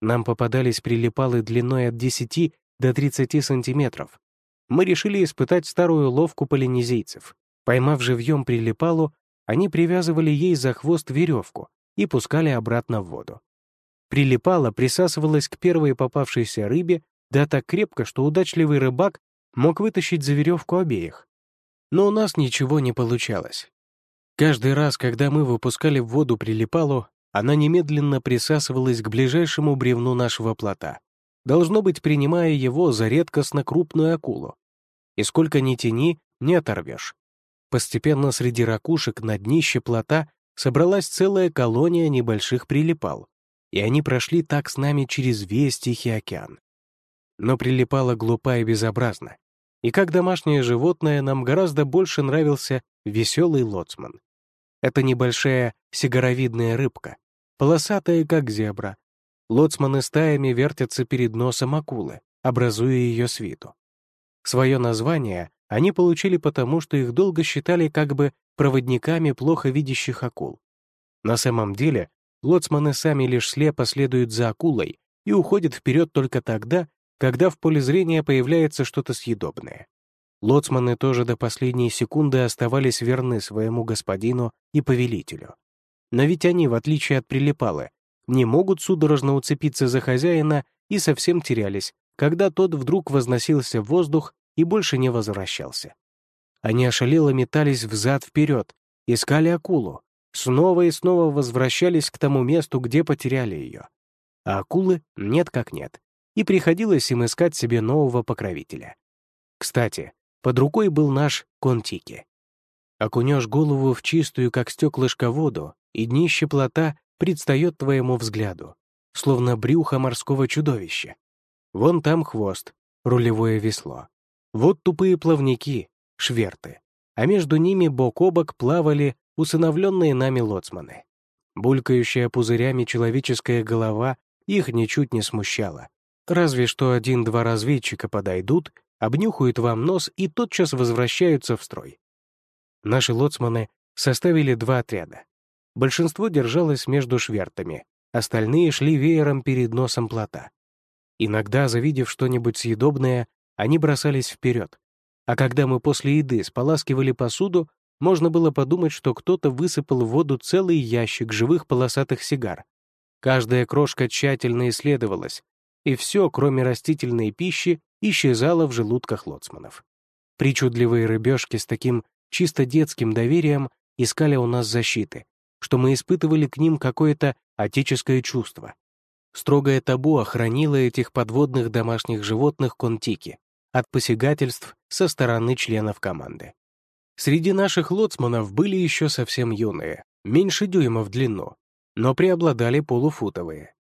Нам попадались прилипалы длиной от 10 до 30 сантиметров. Мы решили испытать старую ловку полинезийцев. Поймав живьем прилипалу, они привязывали ей за хвост веревку и пускали обратно в воду. Прилипала присасывалась к первой попавшейся рыбе, да так крепко, что удачливый рыбак мог вытащить за веревку обеих. Но у нас ничего не получалось. Каждый раз, когда мы выпускали в воду прилипалу, она немедленно присасывалась к ближайшему бревну нашего плота, должно быть, принимая его за редкостно крупную акулу. И сколько ни тяни, не оторвешь. Постепенно среди ракушек на днище плота собралась целая колония небольших прилипал, и они прошли так с нами через весь Тихий океан. Но прилипала глупа и безобразна, и как домашнее животное нам гораздо больше нравился веселый лоцман. Это небольшая сигаровидная рыбка, полосатая, как зебра. Лоцманы стаями вертятся перед носом акулы, образуя ее свиту. Свое название они получили потому, что их долго считали как бы проводниками плохо видящих акул. На самом деле, лоцманы сами лишь слепо следуют за акулой и уходят вперед только тогда, когда в поле зрения появляется что-то съедобное. Лоцманы тоже до последней секунды оставались верны своему господину и повелителю. Но ведь они, в отличие от прилипалы, не могут судорожно уцепиться за хозяина и совсем терялись, когда тот вдруг возносился в воздух и больше не возвращался. Они ошалело метались взад-вперед, искали акулу, снова и снова возвращались к тому месту, где потеряли ее. А акулы нет как нет, и приходилось им искать себе нового покровителя. Кстати, под рукой был наш Контики. Окунешь голову в чистую, как стеклышко, воду, и днище плота предстает твоему взгляду, словно брюхо морского чудовища. Вон там хвост, рулевое весло. Вот тупые плавники, шверты, а между ними бок о бок плавали усыновленные нами лоцманы. Булькающая пузырями человеческая голова их ничуть не смущала. Разве что один-два разведчика подойдут, обнюхают вам нос и тотчас возвращаются в строй. Наши лоцманы составили два отряда. Большинство держалось между швертами, остальные шли веером перед носом плота. Иногда, завидев что-нибудь съедобное, они бросались вперед, а когда мы после еды споласкивали посуду, можно было подумать, что кто-то высыпал в воду целый ящик живых полосатых сигар. Каждая крошка тщательно исследовалась, и все, кроме растительной пищи, исчезало в желудках лоцманов. Причудливые рыбешки с таким чисто детским доверием искали у нас защиты, что мы испытывали к ним какое-то отеческое чувство. Строгое табу охранило этих подводных домашних животных контики, от посягательств со стороны членов команды. Среди наших лоцманов были еще совсем юные, меньше дюйма в длину, но преобладали полуфутовые.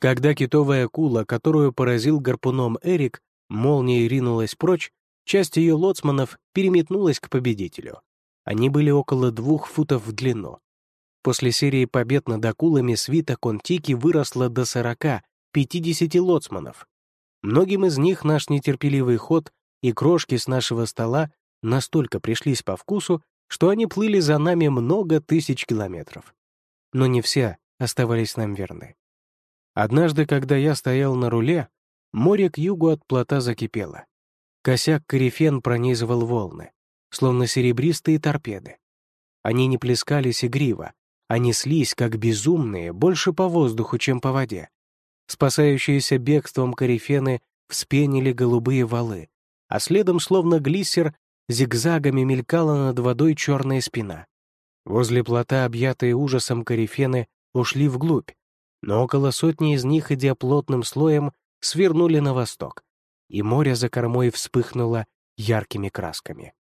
Когда китовая акула, которую поразил гарпуном Эрик, молнией ринулась прочь, часть ее лоцманов переметнулась к победителю. Они были около двух футов в длину. После серии побед над акулами свита Контики выросла до 40-50 лоцманов, Многим из них наш нетерпеливый ход и крошки с нашего стола настолько пришлись по вкусу, что они плыли за нами много тысяч километров. Но не все оставались нам верны. Однажды, когда я стоял на руле, море к югу от плота закипело. Косяк корифен пронизывал волны, словно серебристые торпеды. Они не плескались игриво, а неслись, как безумные, больше по воздуху, чем по воде. Спасающиеся бегством корифены вспенили голубые валы, а следом, словно глиссер, зигзагами мелькала над водой черная спина. Возле плота, объятые ужасом корифены, ушли вглубь, но около сотни из них, идя плотным слоем, свернули на восток, и море за кормой вспыхнуло яркими красками.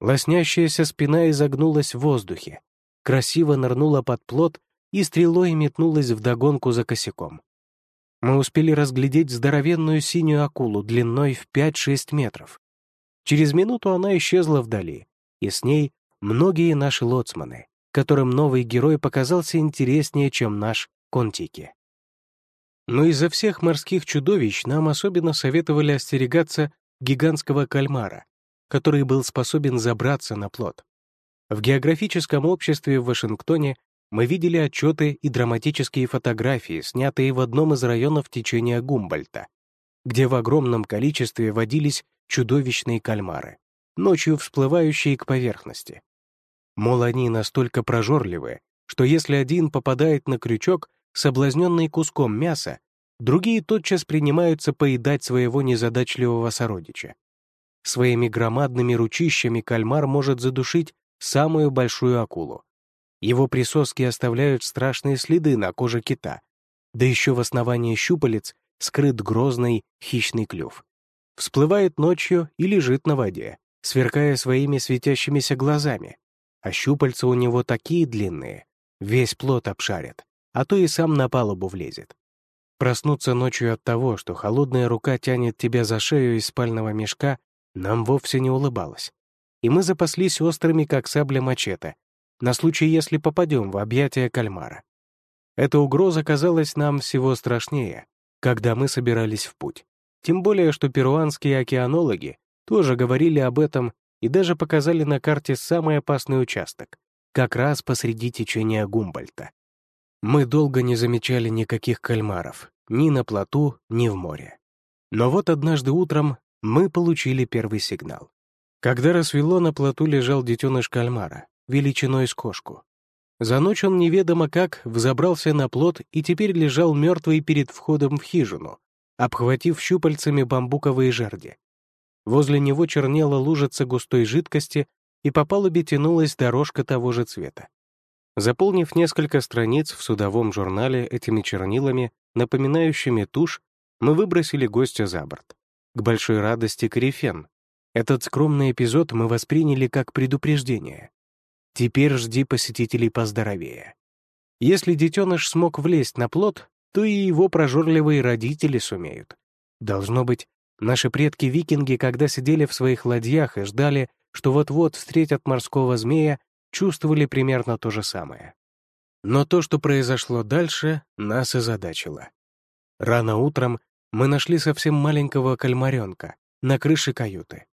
Лоснящаяся спина изогнулась в воздухе, красиво нырнула под плот и стрелой метнулась вдогонку за косяком мы успели разглядеть здоровенную синюю акулу длиной в 5-6 метров. Через минуту она исчезла вдали, и с ней многие наши лоцманы, которым новый герой показался интереснее, чем наш Контики. Но изо всех морских чудовищ нам особенно советовали остерегаться гигантского кальмара, который был способен забраться на плот. В географическом обществе в Вашингтоне мы видели отчеты и драматические фотографии, снятые в одном из районов течения Гумбольта, где в огромном количестве водились чудовищные кальмары, ночью всплывающие к поверхности. Мол, они настолько прожорливые, что если один попадает на крючок, соблазненный куском мяса, другие тотчас принимаются поедать своего незадачливого сородича. Своими громадными ручищами кальмар может задушить самую большую акулу. Его присоски оставляют страшные следы на коже кита, да еще в основании щупалец скрыт грозный хищный клюв. Всплывает ночью и лежит на воде, сверкая своими светящимися глазами, а щупальца у него такие длинные, весь плод обшарят, а то и сам на палубу влезет. Проснуться ночью от того, что холодная рука тянет тебя за шею из спального мешка, нам вовсе не улыбалось. И мы запаслись острыми, как сабля мачете, на случай, если попадем в объятия кальмара. Эта угроза казалась нам всего страшнее, когда мы собирались в путь. Тем более, что перуанские океанологи тоже говорили об этом и даже показали на карте самый опасный участок, как раз посреди течения Гумбольта. Мы долго не замечали никаких кальмаров, ни на плоту, ни в море. Но вот однажды утром мы получили первый сигнал. Когда рассвело, на плоту лежал детеныш кальмара, величиной с кошку. За ночь он неведомо как взобрался на плот и теперь лежал мертвый перед входом в хижину, обхватив щупальцами бамбуковые жерди. Возле него чернела лужица густой жидкости, и по палубе тянулась дорожка того же цвета. Заполнив несколько страниц в судовом журнале этими чернилами, напоминающими тушь, мы выбросили гостя за борт. К большой радости Корифен. Этот скромный эпизод мы восприняли как предупреждение. Теперь жди посетителей поздоровее. Если детеныш смог влезть на плот, то и его прожорливые родители сумеют. Должно быть, Наши предки-викинги, когда сидели в своих ладьях и ждали, что вот-вот встретят морского змея, чувствовали примерно то же самое. Но то, что произошло дальше, нас озадачило. Рано утром мы нашли совсем маленького кальмаренка на крыше каюты.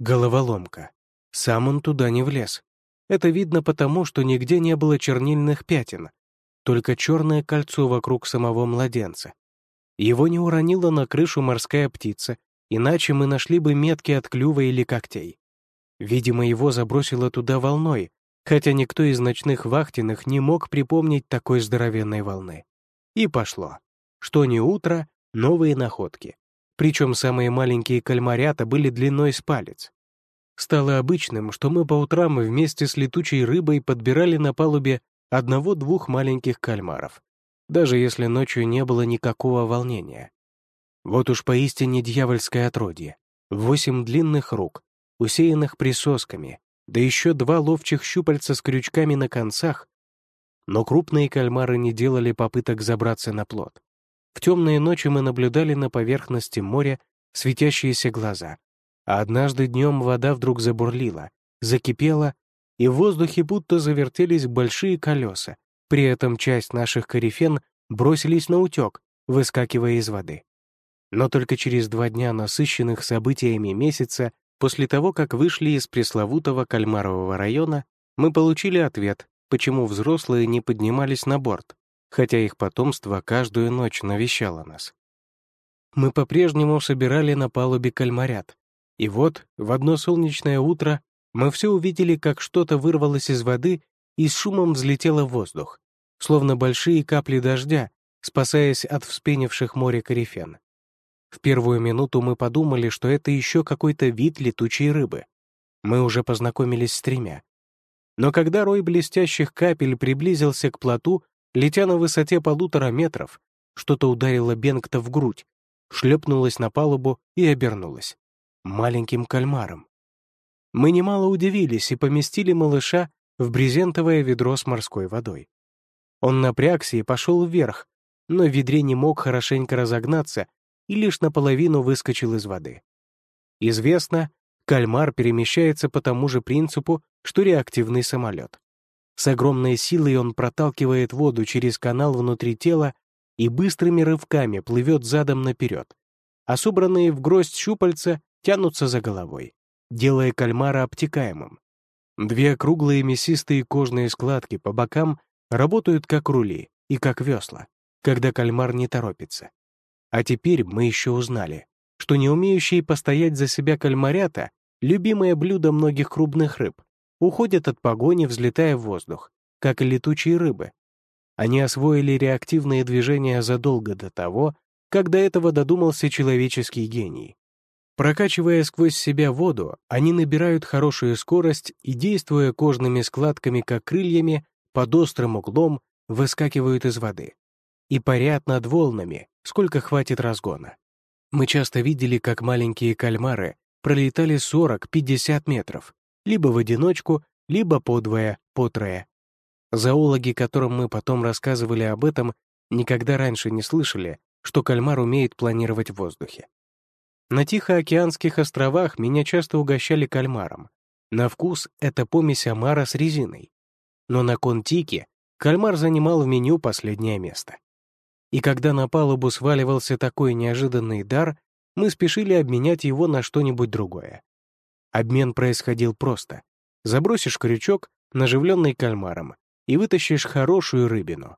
Головоломка. Сам он туда не влез. Это видно потому, что нигде не было чернильных пятен, только черное кольцо вокруг самого младенца. Его не уронила на крышу морская птица иначе мы нашли бы метки от клюва или когтей. Видимо, его забросило туда волной, хотя никто из ночных вахтенных не мог припомнить такой здоровенной волны. И пошло. Что не утро, новые находки. Причем самые маленькие кальмарята были длиной с палец. Стало обычным, что мы по утрам вместе с летучей рыбой подбирали на палубе одного-двух маленьких кальмаров, даже если ночью не было никакого волнения. Вот уж поистине дьявольское отродье. Восемь длинных рук, усеянных присосками, да еще два ловчих щупальца с крючками на концах. Но крупные кальмары не делали попыток забраться на плот. В темные ночи мы наблюдали на поверхности моря светящиеся глаза, а однажды днем вода вдруг забурлила, закипела, и в воздухе будто завертелись большие колеса. При этом часть наших корифен бросились на утек, выскакивая из воды. Но только через два дня насыщенных событиями месяца, после того, как вышли из пресловутого Кальмарового района, мы получили ответ, почему взрослые не поднимались на борт, хотя их потомство каждую ночь навещало нас. Мы по-прежнему собирали на палубе кальмарят. И вот, в одно солнечное утро, мы все увидели, как что-то вырвалось из воды и с шумом взлетело в воздух, словно большие капли дождя, спасаясь от вспенивших море корифен. В первую минуту мы подумали, что это еще какой-то вид летучей рыбы. Мы уже познакомились с тремя. Но когда рой блестящих капель приблизился к плоту, летя на высоте полутора метров, что-то ударило Бенгта в грудь, шлепнулось на палубу и обернулось. Маленьким кальмаром. Мы немало удивились и поместили малыша в брезентовое ведро с морской водой. Он напрягся и пошел вверх, но в ведре не мог хорошенько разогнаться и лишь наполовину выскочил из воды. Известно, Кальмар перемещается по тому же принципу, что реактивный самолет. С огромной силой он проталкивает воду через канал внутри тела и быстрыми рывками плывет задом наперед, а собранные в гроздь щупальца тянутся за головой, делая кальмара обтекаемым. Две круглые мясистые кожные складки по бокам работают как рули и как весла, когда кальмар не торопится. А теперь мы еще узнали, что не умеющие постоять за себя кальмарята — любимое блюдо многих крупных рыб, уходят от погони, взлетая в воздух, как и летучие рыбы. Они освоили реактивные движения задолго до того, как до этого додумался человеческий гений. Прокачивая сквозь себя воду, они набирают хорошую скорость и, действуя кожными складками как крыльями, под острым углом выскакивают из воды и парят над волнами, сколько хватит разгона. Мы часто видели, как маленькие кальмары пролетали 40-50 метров, либо в одиночку, либо подвое, потрое. Зоологи, которым мы потом рассказывали об этом, никогда раньше не слышали, что кальмар умеет планировать в воздухе. На Тихоокеанских островах меня часто угощали кальмаром. На вкус это помесь омара с резиной. Но на Контике кальмар занимал в меню последнее место. И когда на палубу сваливался такой неожиданный дар, мы спешили обменять его на что-нибудь другое. Обмен происходил просто. Забросишь крючок, наживленный кальмаром, и вытащишь хорошую рыбину.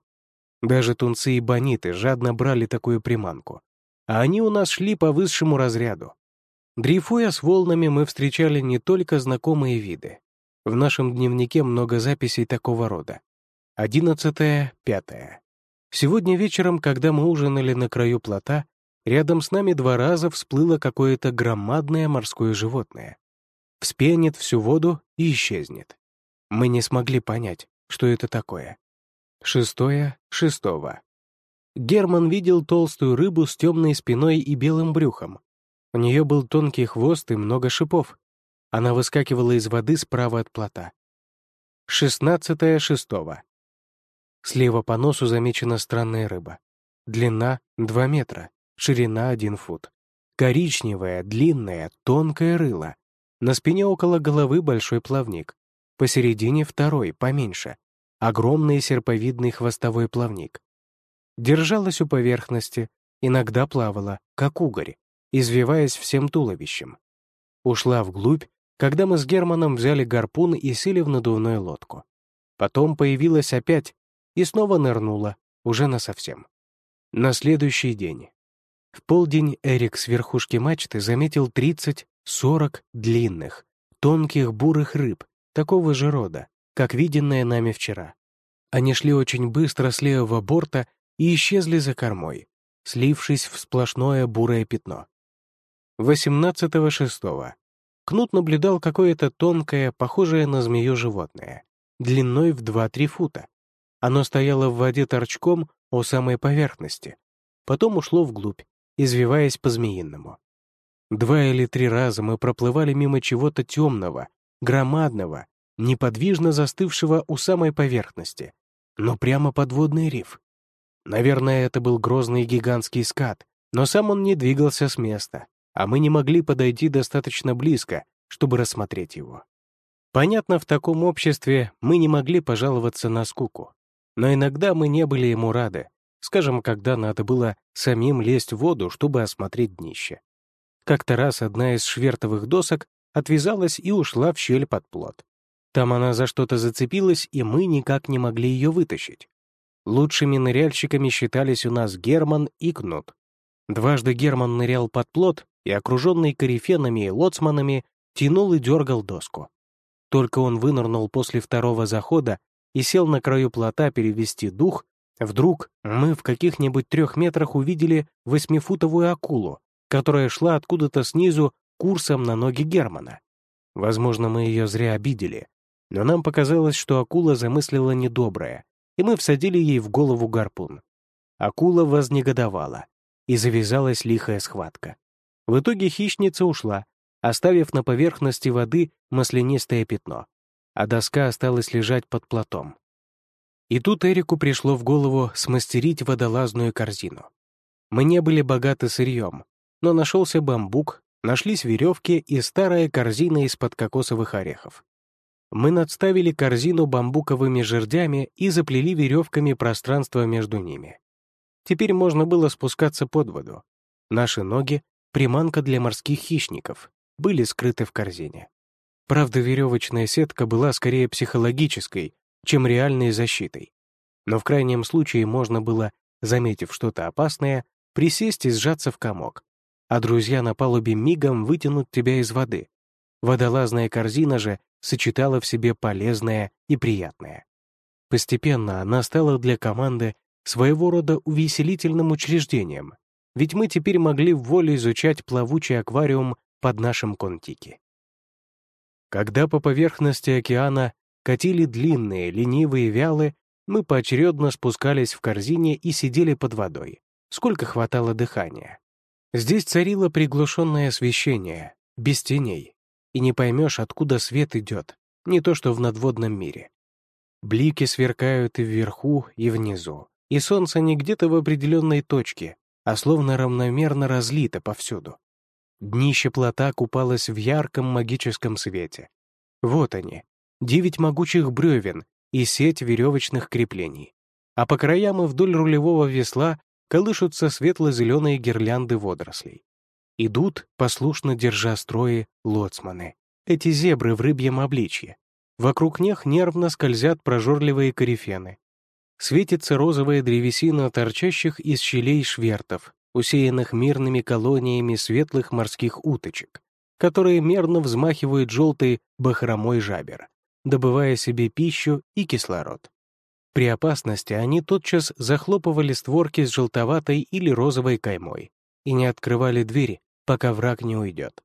Даже тунцы и бониты жадно брали такую приманку а они у нас шли по высшему разряду. Дрейфуя с волнами, мы встречали не только знакомые виды. В нашем дневнике много записей такого рода. Одиннадцатое, пятое. Сегодня вечером, когда мы ужинали на краю плота, рядом с нами два раза всплыло какое-то громадное морское животное. Вспенит всю воду и исчезнет. Мы не смогли понять, что это такое. Шестое, шестого. Герман видел толстую рыбу с темной спиной и белым брюхом. У нее был тонкий хвост и много шипов. Она выскакивала из воды справа от плота. Шестнадцатое шестого. Слева по носу замечена странная рыба. Длина — 2 метра, ширина — 1 фут. Коричневая, длинная, тонкое рыло. На спине около головы большой плавник. Посередине второй, поменьше. Огромный серповидный хвостовой плавник держалась у поверхности, иногда плавала, как угорь, извиваясь всем туловищем. Ушла вглубь, когда мы с Германом взяли гарпун и сели в надувную лодку. Потом появилась опять и снова нырнула, уже насовсем. На следующий день. В полдень Эрик с верхушки мачты заметил 30-40 длинных, тонких бурых рыб, такого же рода, как виденное нами вчера. Они шли очень быстро с левого борта и исчезли за кормой, слившись в сплошное бурое пятно. 18.06. Кнут наблюдал какое-то тонкое, похожее на змею животное, длиной в 2-3 фута. Оно стояло в воде торчком у самой поверхности, потом ушло вглубь, извиваясь по-змеиному. Два или три раза мы проплывали мимо чего-то темного, громадного, неподвижно застывшего у самой поверхности, но прямо подводный риф. Наверное, это был грозный гигантский скат, но сам он не двигался с места, а мы не могли подойти достаточно близко, чтобы рассмотреть его. Понятно, в таком обществе мы не могли пожаловаться на скуку, но иногда мы не были ему рады, скажем, когда надо было самим лезть в воду, чтобы осмотреть днище. Как-то раз одна из швертовых досок отвязалась и ушла в щель под плот. Там она за что-то зацепилась, и мы никак не могли ее вытащить. Лучшими ныряльщиками считались у нас Герман и Кнут. Дважды Герман нырял под плот и, окруженный корифенами и лоцманами, тянул и дергал доску. Только он вынырнул после второго захода и сел на краю плота перевести дух, вдруг мы в каких-нибудь трех метрах увидели восьмифутовую акулу, которая шла откуда-то снизу курсом на ноги Германа. Возможно, мы ее зря обидели, но нам показалось, что акула замыслила недоброе и мы всадили ей в голову гарпун. Акула вознегодовала, и завязалась лихая схватка. В итоге хищница ушла, оставив на поверхности воды маслянистое пятно, а доска осталась лежать под платом. И тут Эрику пришло в голову смастерить водолазную корзину. Мы не были богаты сырьем, но нашелся бамбук, Нашлись веревки и старая корзина из-под кокосовых орехов. Мы надставили корзину бамбуковыми жердями и заплели веревками пространство между ними. Теперь можно было спускаться под воду. Наши ноги — приманка для морских хищников, были скрыты в корзине. Правда, веревочная сетка была скорее психологической, чем реальной защитой. Но в крайнем случае можно было, заметив что-то опасное, присесть и сжаться в комок, а друзья на палубе мигом вытянут тебя из воды. Водолазная корзина же сочетала в себе полезное и приятное. Постепенно она стала для команды своего рода увеселительным учреждением, ведь мы теперь могли в воле изучать плавучий аквариум под нашим контики. Когда по поверхности океана катили длинные, ленивые вялы, мы поочередно спускались в корзине и сидели под водой, сколько хватало дыхания. Здесь царило приглушенное освещение, без теней, и не поймешь, откуда свет идет, не то что в надводном мире. Блики сверкают и вверху, и внизу, и солнце не где-то в определенной точке, а словно равномерно разлито повсюду. Днище плота купалось в ярком магическом свете. Вот они, девять могучих бревен и сеть веревочных креплений. А по краям и вдоль рулевого весла колышутся светло-зеленые гирлянды водорослей. Идут, послушно держа строи, лоцманы. Эти зебры в рыбьем обличье. Вокруг них нервно скользят прожорливые корифены. Светится розовая древесина торчащих из щелей швертов, усеянных мирными колониями светлых морских уточек, которые мерно взмахивают желтой бахромой жабер, добывая себе пищу и кислород. При опасности они тотчас захлопывали створки с желтоватой или розовой каймой и не открывали двери, пока враг не уйдет.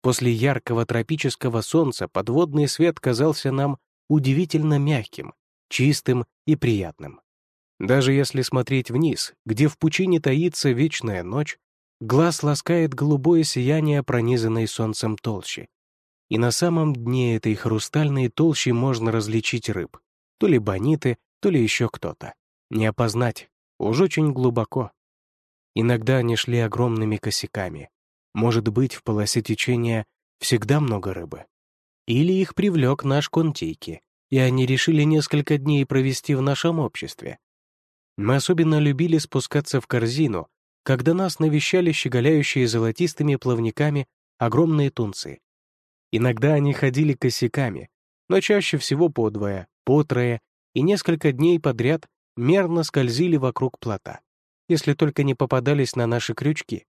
После яркого тропического солнца подводный свет казался нам удивительно мягким, чистым и приятным. Даже если смотреть вниз, где в пучине таится вечная ночь, глаз ласкает голубое сияние пронизанной солнцем толщи. И на самом дне этой хрустальной толщи можно различить рыб, то ли бониты, то ли еще кто-то. Не опознать, уж очень глубоко. Иногда они шли огромными косяками. Может быть, в полосе течения всегда много рыбы. Или их привлек наш контейки, и они решили несколько дней провести в нашем обществе. Мы особенно любили спускаться в корзину, когда нас навещали щеголяющие золотистыми плавниками огромные тунцы. Иногда они ходили косяками, но чаще всего подвое, потрое и несколько дней подряд мерно скользили вокруг плота, если только не попадались на наши крючки.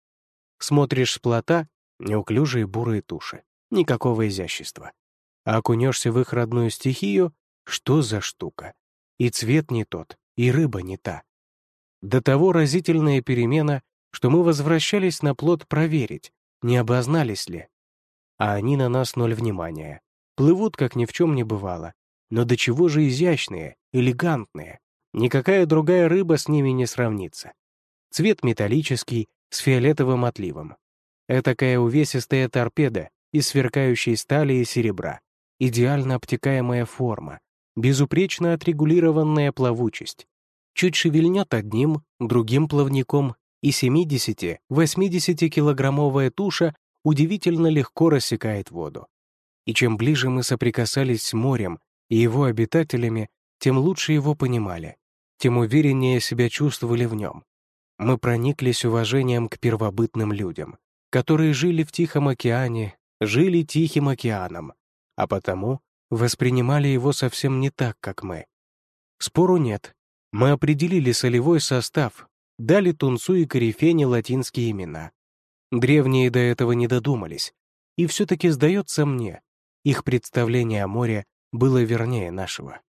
Смотришь с плота — неуклюжие бурые туши, никакого изящества. А окунешься в их родную стихию — что за штука? И цвет не тот, и рыба не та. До того разительная перемена, что мы возвращались на плот проверить, не обознались ли. А они на нас ноль внимания. Плывут, как ни в чем не бывало, но до чего же изящные, элегантные. Никакая другая рыба с ними не сравнится. Цвет металлический, с фиолетовым отливом. Этакая увесистая торпеда из сверкающей стали и серебра. Идеально обтекаемая форма, безупречно отрегулированная плавучесть. Чуть шевельнет одним, другим плавником, и 70-80 килограммовая туша удивительно легко рассекает воду. И чем ближе мы соприкасались с морем, и его обитателями, тем лучше его понимали, тем увереннее себя чувствовали в нем. Мы прониклись уважением к первобытным людям, которые жили в Тихом океане, жили Тихим океаном, а потому воспринимали его совсем не так, как мы. Спору нет. Мы определили солевой состав, дали тунцу и корифене латинские имена. Древние до этого не додумались. И все-таки, сдается мне, их представление о море было вернее нашего.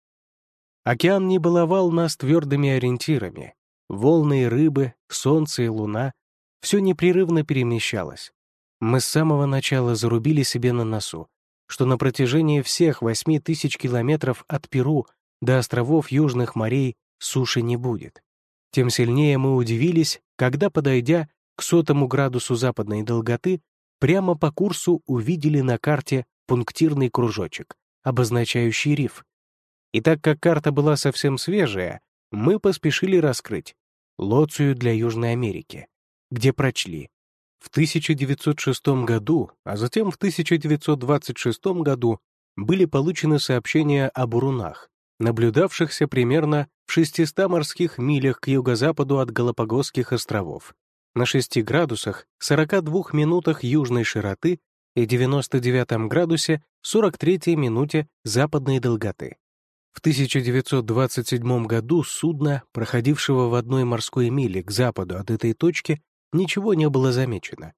Океан не баловал нас твердыми ориентирами. Волны и рыбы, солнце и луна — все непрерывно перемещалось. Мы с самого начала зарубили себе на носу, что на протяжении всех восьми тысяч километров от Перу до островов Южных морей суши не будет. Тем сильнее мы удивились, когда, подойдя к сотому градусу западной долготы, прямо по курсу увидели на карте пунктирный кружочек, обозначающий риф. И так как карта была совсем свежая, мы поспешили раскрыть Лоцию для Южной Америки, где прочли В 1906 году, а затем в 1926 году были получены сообщения о бурунах, наблюдавшихся примерно в 600 морских милях к юго-западу от Галапагосских островов, на 6 градусах 42 минутах южной широты и 99 градусе 43 минуте западной долготы. В 1927 году судно, проходившего в одной морской миле к западу от этой точки, ничего не было замечено.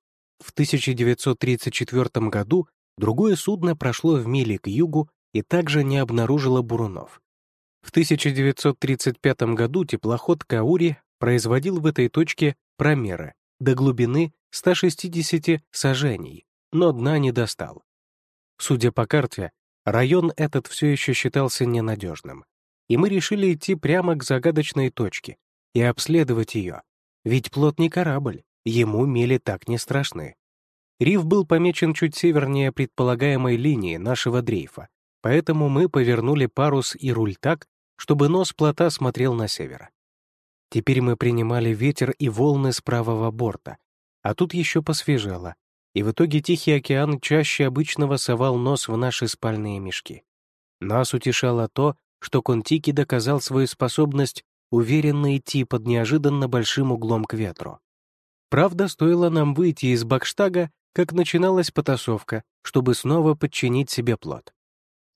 В 1934 году другое судно прошло в миле к югу и также не обнаружило бурунов. В 1935 году теплоход «Каури» производил в этой точке промеры до глубины 160 сажений, но дна не достал. Судя по карте, район этот все еще считался ненадежным, и мы решили идти прямо к загадочной точке и обследовать ее, ведь плот не корабль, ему мели так не страшны. Риф был помечен чуть севернее предполагаемой линии нашего дрейфа, поэтому мы повернули парус и руль так, чтобы нос плота смотрел на север. Теперь мы принимали ветер и волны с правого борта, а тут еще посвежело, и в итоге Тихий океан чаще обычного совал нос в наши спальные мешки. Нас утешало то, что Контики доказал свою способность уверенно идти под неожиданно большим углом к ветру. Правда, стоило нам выйти из Бакштага, как начиналась потасовка, чтобы снова подчинить себе плод.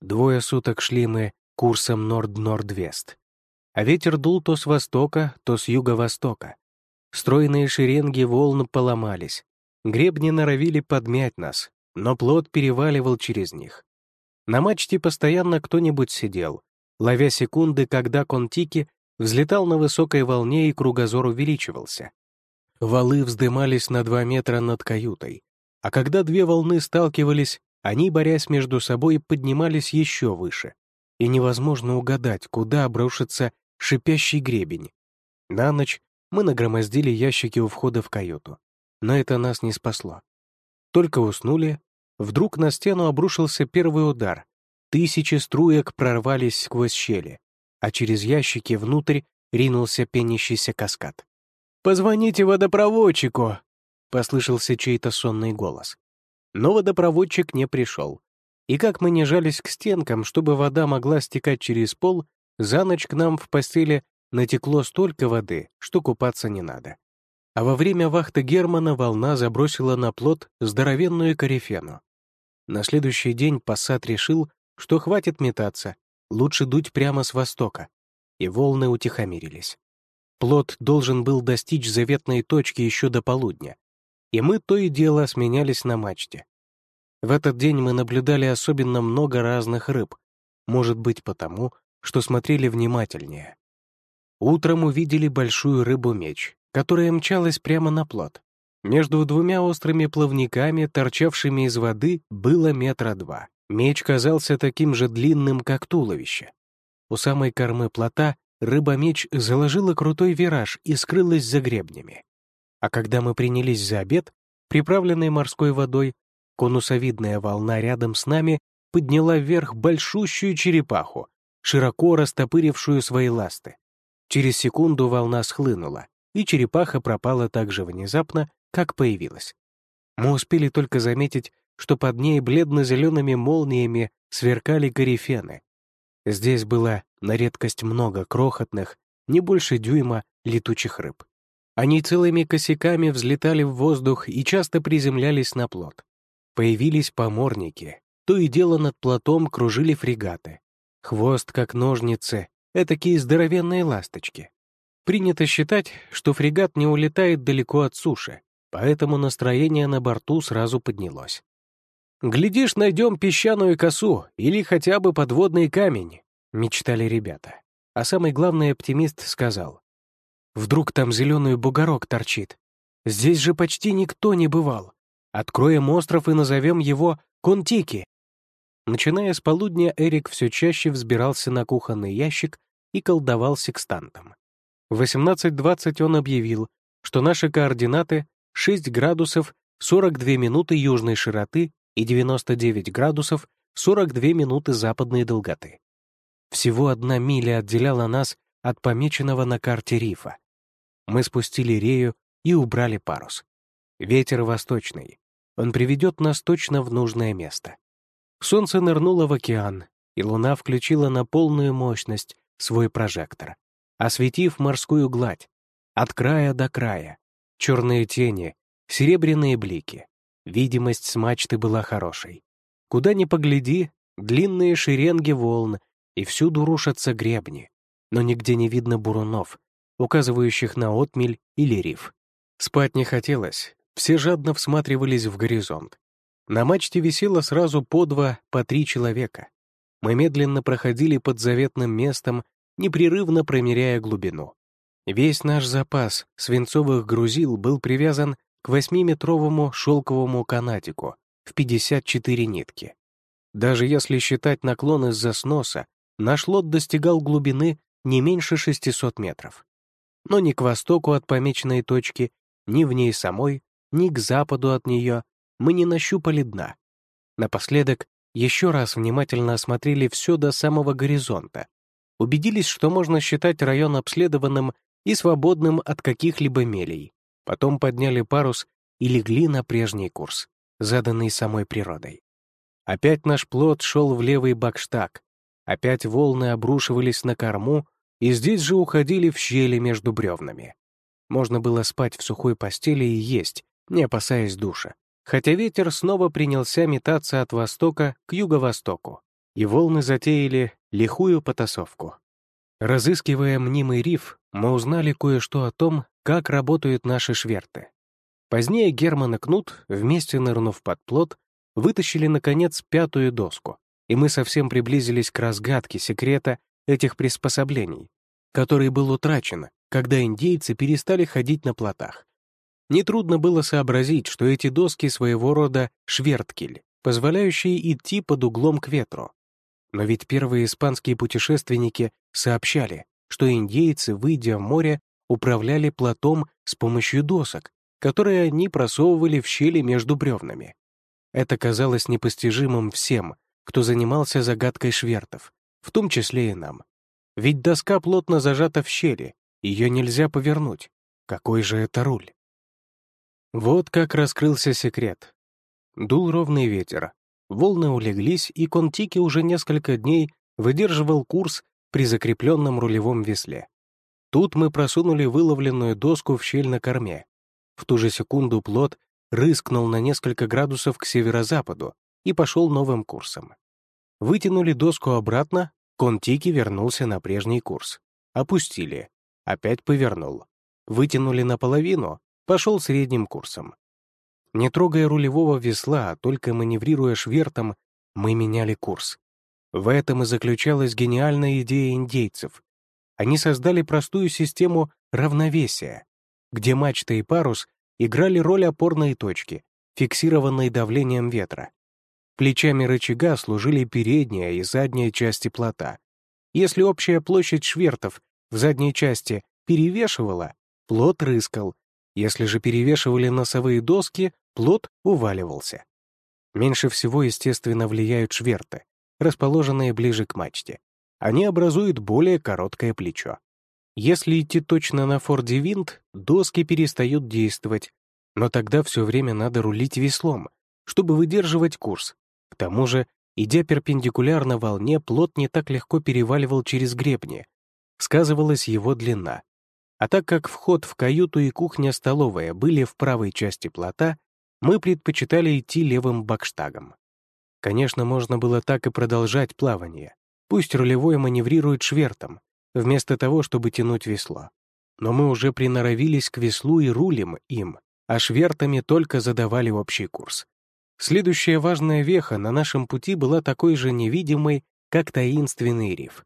Двое суток шли мы курсом Норд-Норд-Вест. А ветер дул то с востока, то с юго-востока. Стройные шеренги волн поломались. Гребни норовили подмять нас, но плод переваливал через них. На мачте постоянно кто-нибудь сидел, ловя секунды, когда Контики взлетал на высокой волне и кругозор увеличивался. Валы вздымались на два метра над каютой, а когда две волны сталкивались, они, борясь между собой, поднимались еще выше, и невозможно угадать, куда обрушится шипящий гребень. На ночь мы нагромоздили ящики у входа в каюту, но это нас не спасло. Только уснули, вдруг на стену обрушился первый удар. Тысячи струек прорвались сквозь щели, а через ящики внутрь ринулся пенящийся каскад. «Позвоните водопроводчику!» — послышался чей-то сонный голос. Но водопроводчик не пришел. И как мы не жались к стенкам, чтобы вода могла стекать через пол, за ночь к нам в постели натекло столько воды, что купаться не надо. А во время вахты Германа волна забросила на плот здоровенную корефену. На следующий день Пассат решил, что хватит метаться, лучше дуть прямо с востока, и волны утихомирились. Плот должен был достичь заветной точки еще до полудня, и мы то и дело сменялись на мачте. В этот день мы наблюдали особенно много разных рыб, может быть потому, что смотрели внимательнее. Утром увидели большую рыбу-меч, которая мчалась прямо на плот. Между двумя острыми плавниками, торчавшими из воды, было метра два. Меч казался таким же длинным, как туловище. У самой кормы плота рыба-меч заложила крутой вираж и скрылась за гребнями. А когда мы принялись за обед, приправленный морской водой, конусовидная волна рядом с нами подняла вверх большущую черепаху, широко растопырившую свои ласты. Через секунду волна схлынула, и черепаха пропала так же внезапно, как появилась. Мы успели только заметить, что под ней бледно-зелеными молниями сверкали корифены. Здесь было на редкость много крохотных, не больше дюйма, летучих рыб. Они целыми косяками взлетали в воздух и часто приземлялись на плот. Появились поморники, то и дело над плотом кружили фрегаты. Хвост, как ножницы, этакие здоровенные ласточки. Принято считать, что фрегат не улетает далеко от суши, поэтому настроение на борту сразу поднялось. «Глядишь, найдем песчаную косу или хотя бы подводный камень», — мечтали ребята. А самый главный оптимист сказал, «Вдруг там зеленый бугорок торчит? Здесь же почти никто не бывал. Откроем остров и назовем его Контики». Начиная с полудня, Эрик все чаще взбирался на кухонный ящик и колдовал секстантом. В 18.20 он объявил, что наши координаты 6 градусов 42 минуты южной широты и 99 градусов 42 минуты западной долготы. Всего одна миля отделяла нас от помеченного на карте рифа. Мы спустили рею и убрали парус. ветер восточный. Он приведет нас точно в нужное место. Солнце нырнуло в океан, и луна включила на полную мощность свой прожектор, осветив морскую гладь от края до края. Черные тени, серебряные блики. Видимость с мачты была хорошей. Куда ни погляди, длинные шеренги волн, и всюду рушатся гребни, но нигде не видно бурунов, указывающих на отмель или риф. Спать не хотелось, все жадно всматривались в горизонт. На мачте висело сразу по два, по три человека. Мы медленно проходили под заветным местом, непрерывно промеряя глубину. Весь наш запас свинцовых грузил был привязан к восьмиметровому шелковому канатику в 54 нитки. Даже если считать наклон из-за сноса, наш лот достигал глубины не меньше 600 метров. Но ни к востоку от помеченной точки, ни в ней самой, ни к западу от нее мы не нащупали дна. Напоследок еще раз внимательно осмотрели все до самого горизонта, убедились, что можно считать район обследованным и свободным от каких-либо мелей. Потом подняли парус и легли на прежний курс, заданный самой природой. Опять наш плот шел в левый бакштаг, опять волны обрушивались на корму и здесь же уходили в щели между бревнами. Можно было спать в сухой постели и есть, не опасаясь душа, хотя ветер снова принялся метаться от востока к юго-востоку, и волны затеяли лихую потасовку. Разыскивая мнимый риф, мы узнали кое-что о том, как работают наши шверты. Позднее Герман и Кнут, вместе нырнув под плот, вытащили, наконец, пятую доску, и мы совсем приблизились к разгадке секрета этих приспособлений, который был утрачен, когда индейцы перестали ходить на плотах. Нетрудно было сообразить, что эти доски своего рода шверткель, позволяющие идти под углом к ветру. Но ведь первые испанские путешественники сообщали, что индейцы, выйдя в море, управляли плотом с помощью досок, которые они просовывали в щели между бревнами. Это казалось непостижимым всем, кто занимался загадкой швертов, в том числе и нам. Ведь доска плотно зажата в щели, ее нельзя повернуть. Какой же это руль? Вот как раскрылся секрет. Дул ровный ветер, волны улеглись, и Контики уже несколько дней выдерживал курс при закрепленном рулевом весле. Тут мы просунули выловленную доску в щель на корме. В ту же секунду плот рыскнул на несколько градусов к северо-западу и пошел новым курсом. Вытянули доску обратно, Контики вернулся на прежний курс. Опустили. Опять повернул. Вытянули наполовину, пошел средним курсом. Не трогая рулевого весла, а только маневрируя швертом, мы меняли курс. В этом и заключалась гениальная идея индейцев. Они создали простую систему равновесия, где мачта и парус играли роль опорной точки, фиксированной давлением ветра. Плечами рычага служили передняя и задняя части плота. Если общая площадь швертов в задней части перевешивала, плот рыскал. Если же перевешивали носовые доски, плот уваливался. Меньше всего, естественно, влияют шверты, расположенные ближе к мачте. Они образуют более короткое плечо. Если идти точно на форде винт, доски перестают действовать, но тогда все время надо рулить веслом, чтобы выдерживать курс. К тому же, идя перпендикулярно волне, плот не так легко переваливал через гребни. Сказывалась его длина. А так как вход в каюту и кухня-столовая были в правой части плота, мы предпочитали идти левым бакштагом. Конечно, можно было так и продолжать плавание. Пусть рулевой маневрирует швертом, вместо того, чтобы тянуть весло. Но мы уже приноровились к веслу и рулим им, а швертами только задавали общий курс. Следующая важная веха на нашем пути была такой же невидимой, как таинственный риф.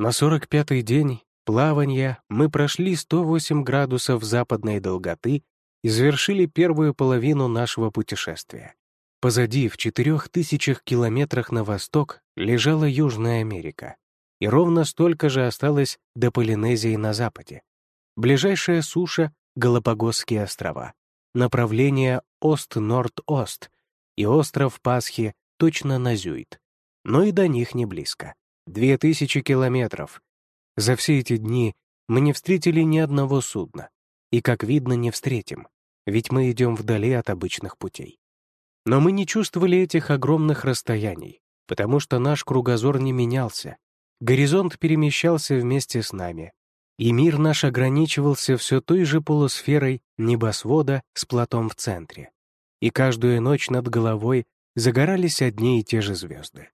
На 45-й день плавания мы прошли 108 градусов западной долготы и первую половину нашего путешествия. Позади, в четырех тысячах километрах на восток, лежала Южная Америка, и ровно столько же осталось до Полинезии на западе. Ближайшая суша — Галапагосские острова. Направление Ост-Норд-Ост, и остров Пасхи точно на Зюит. Но и до них не близко. Две тысячи километров. За все эти дни мы не встретили ни одного судна. И, как видно, не встретим. Ведь мы идем вдали от обычных путей. Но мы не чувствовали этих огромных расстояний, потому что наш кругозор не менялся. Горизонт перемещался вместе с нами, и мир наш ограничивался все той же полусферой небосвода с платом в центре. И каждую ночь над головой загорались одни и те же звезды.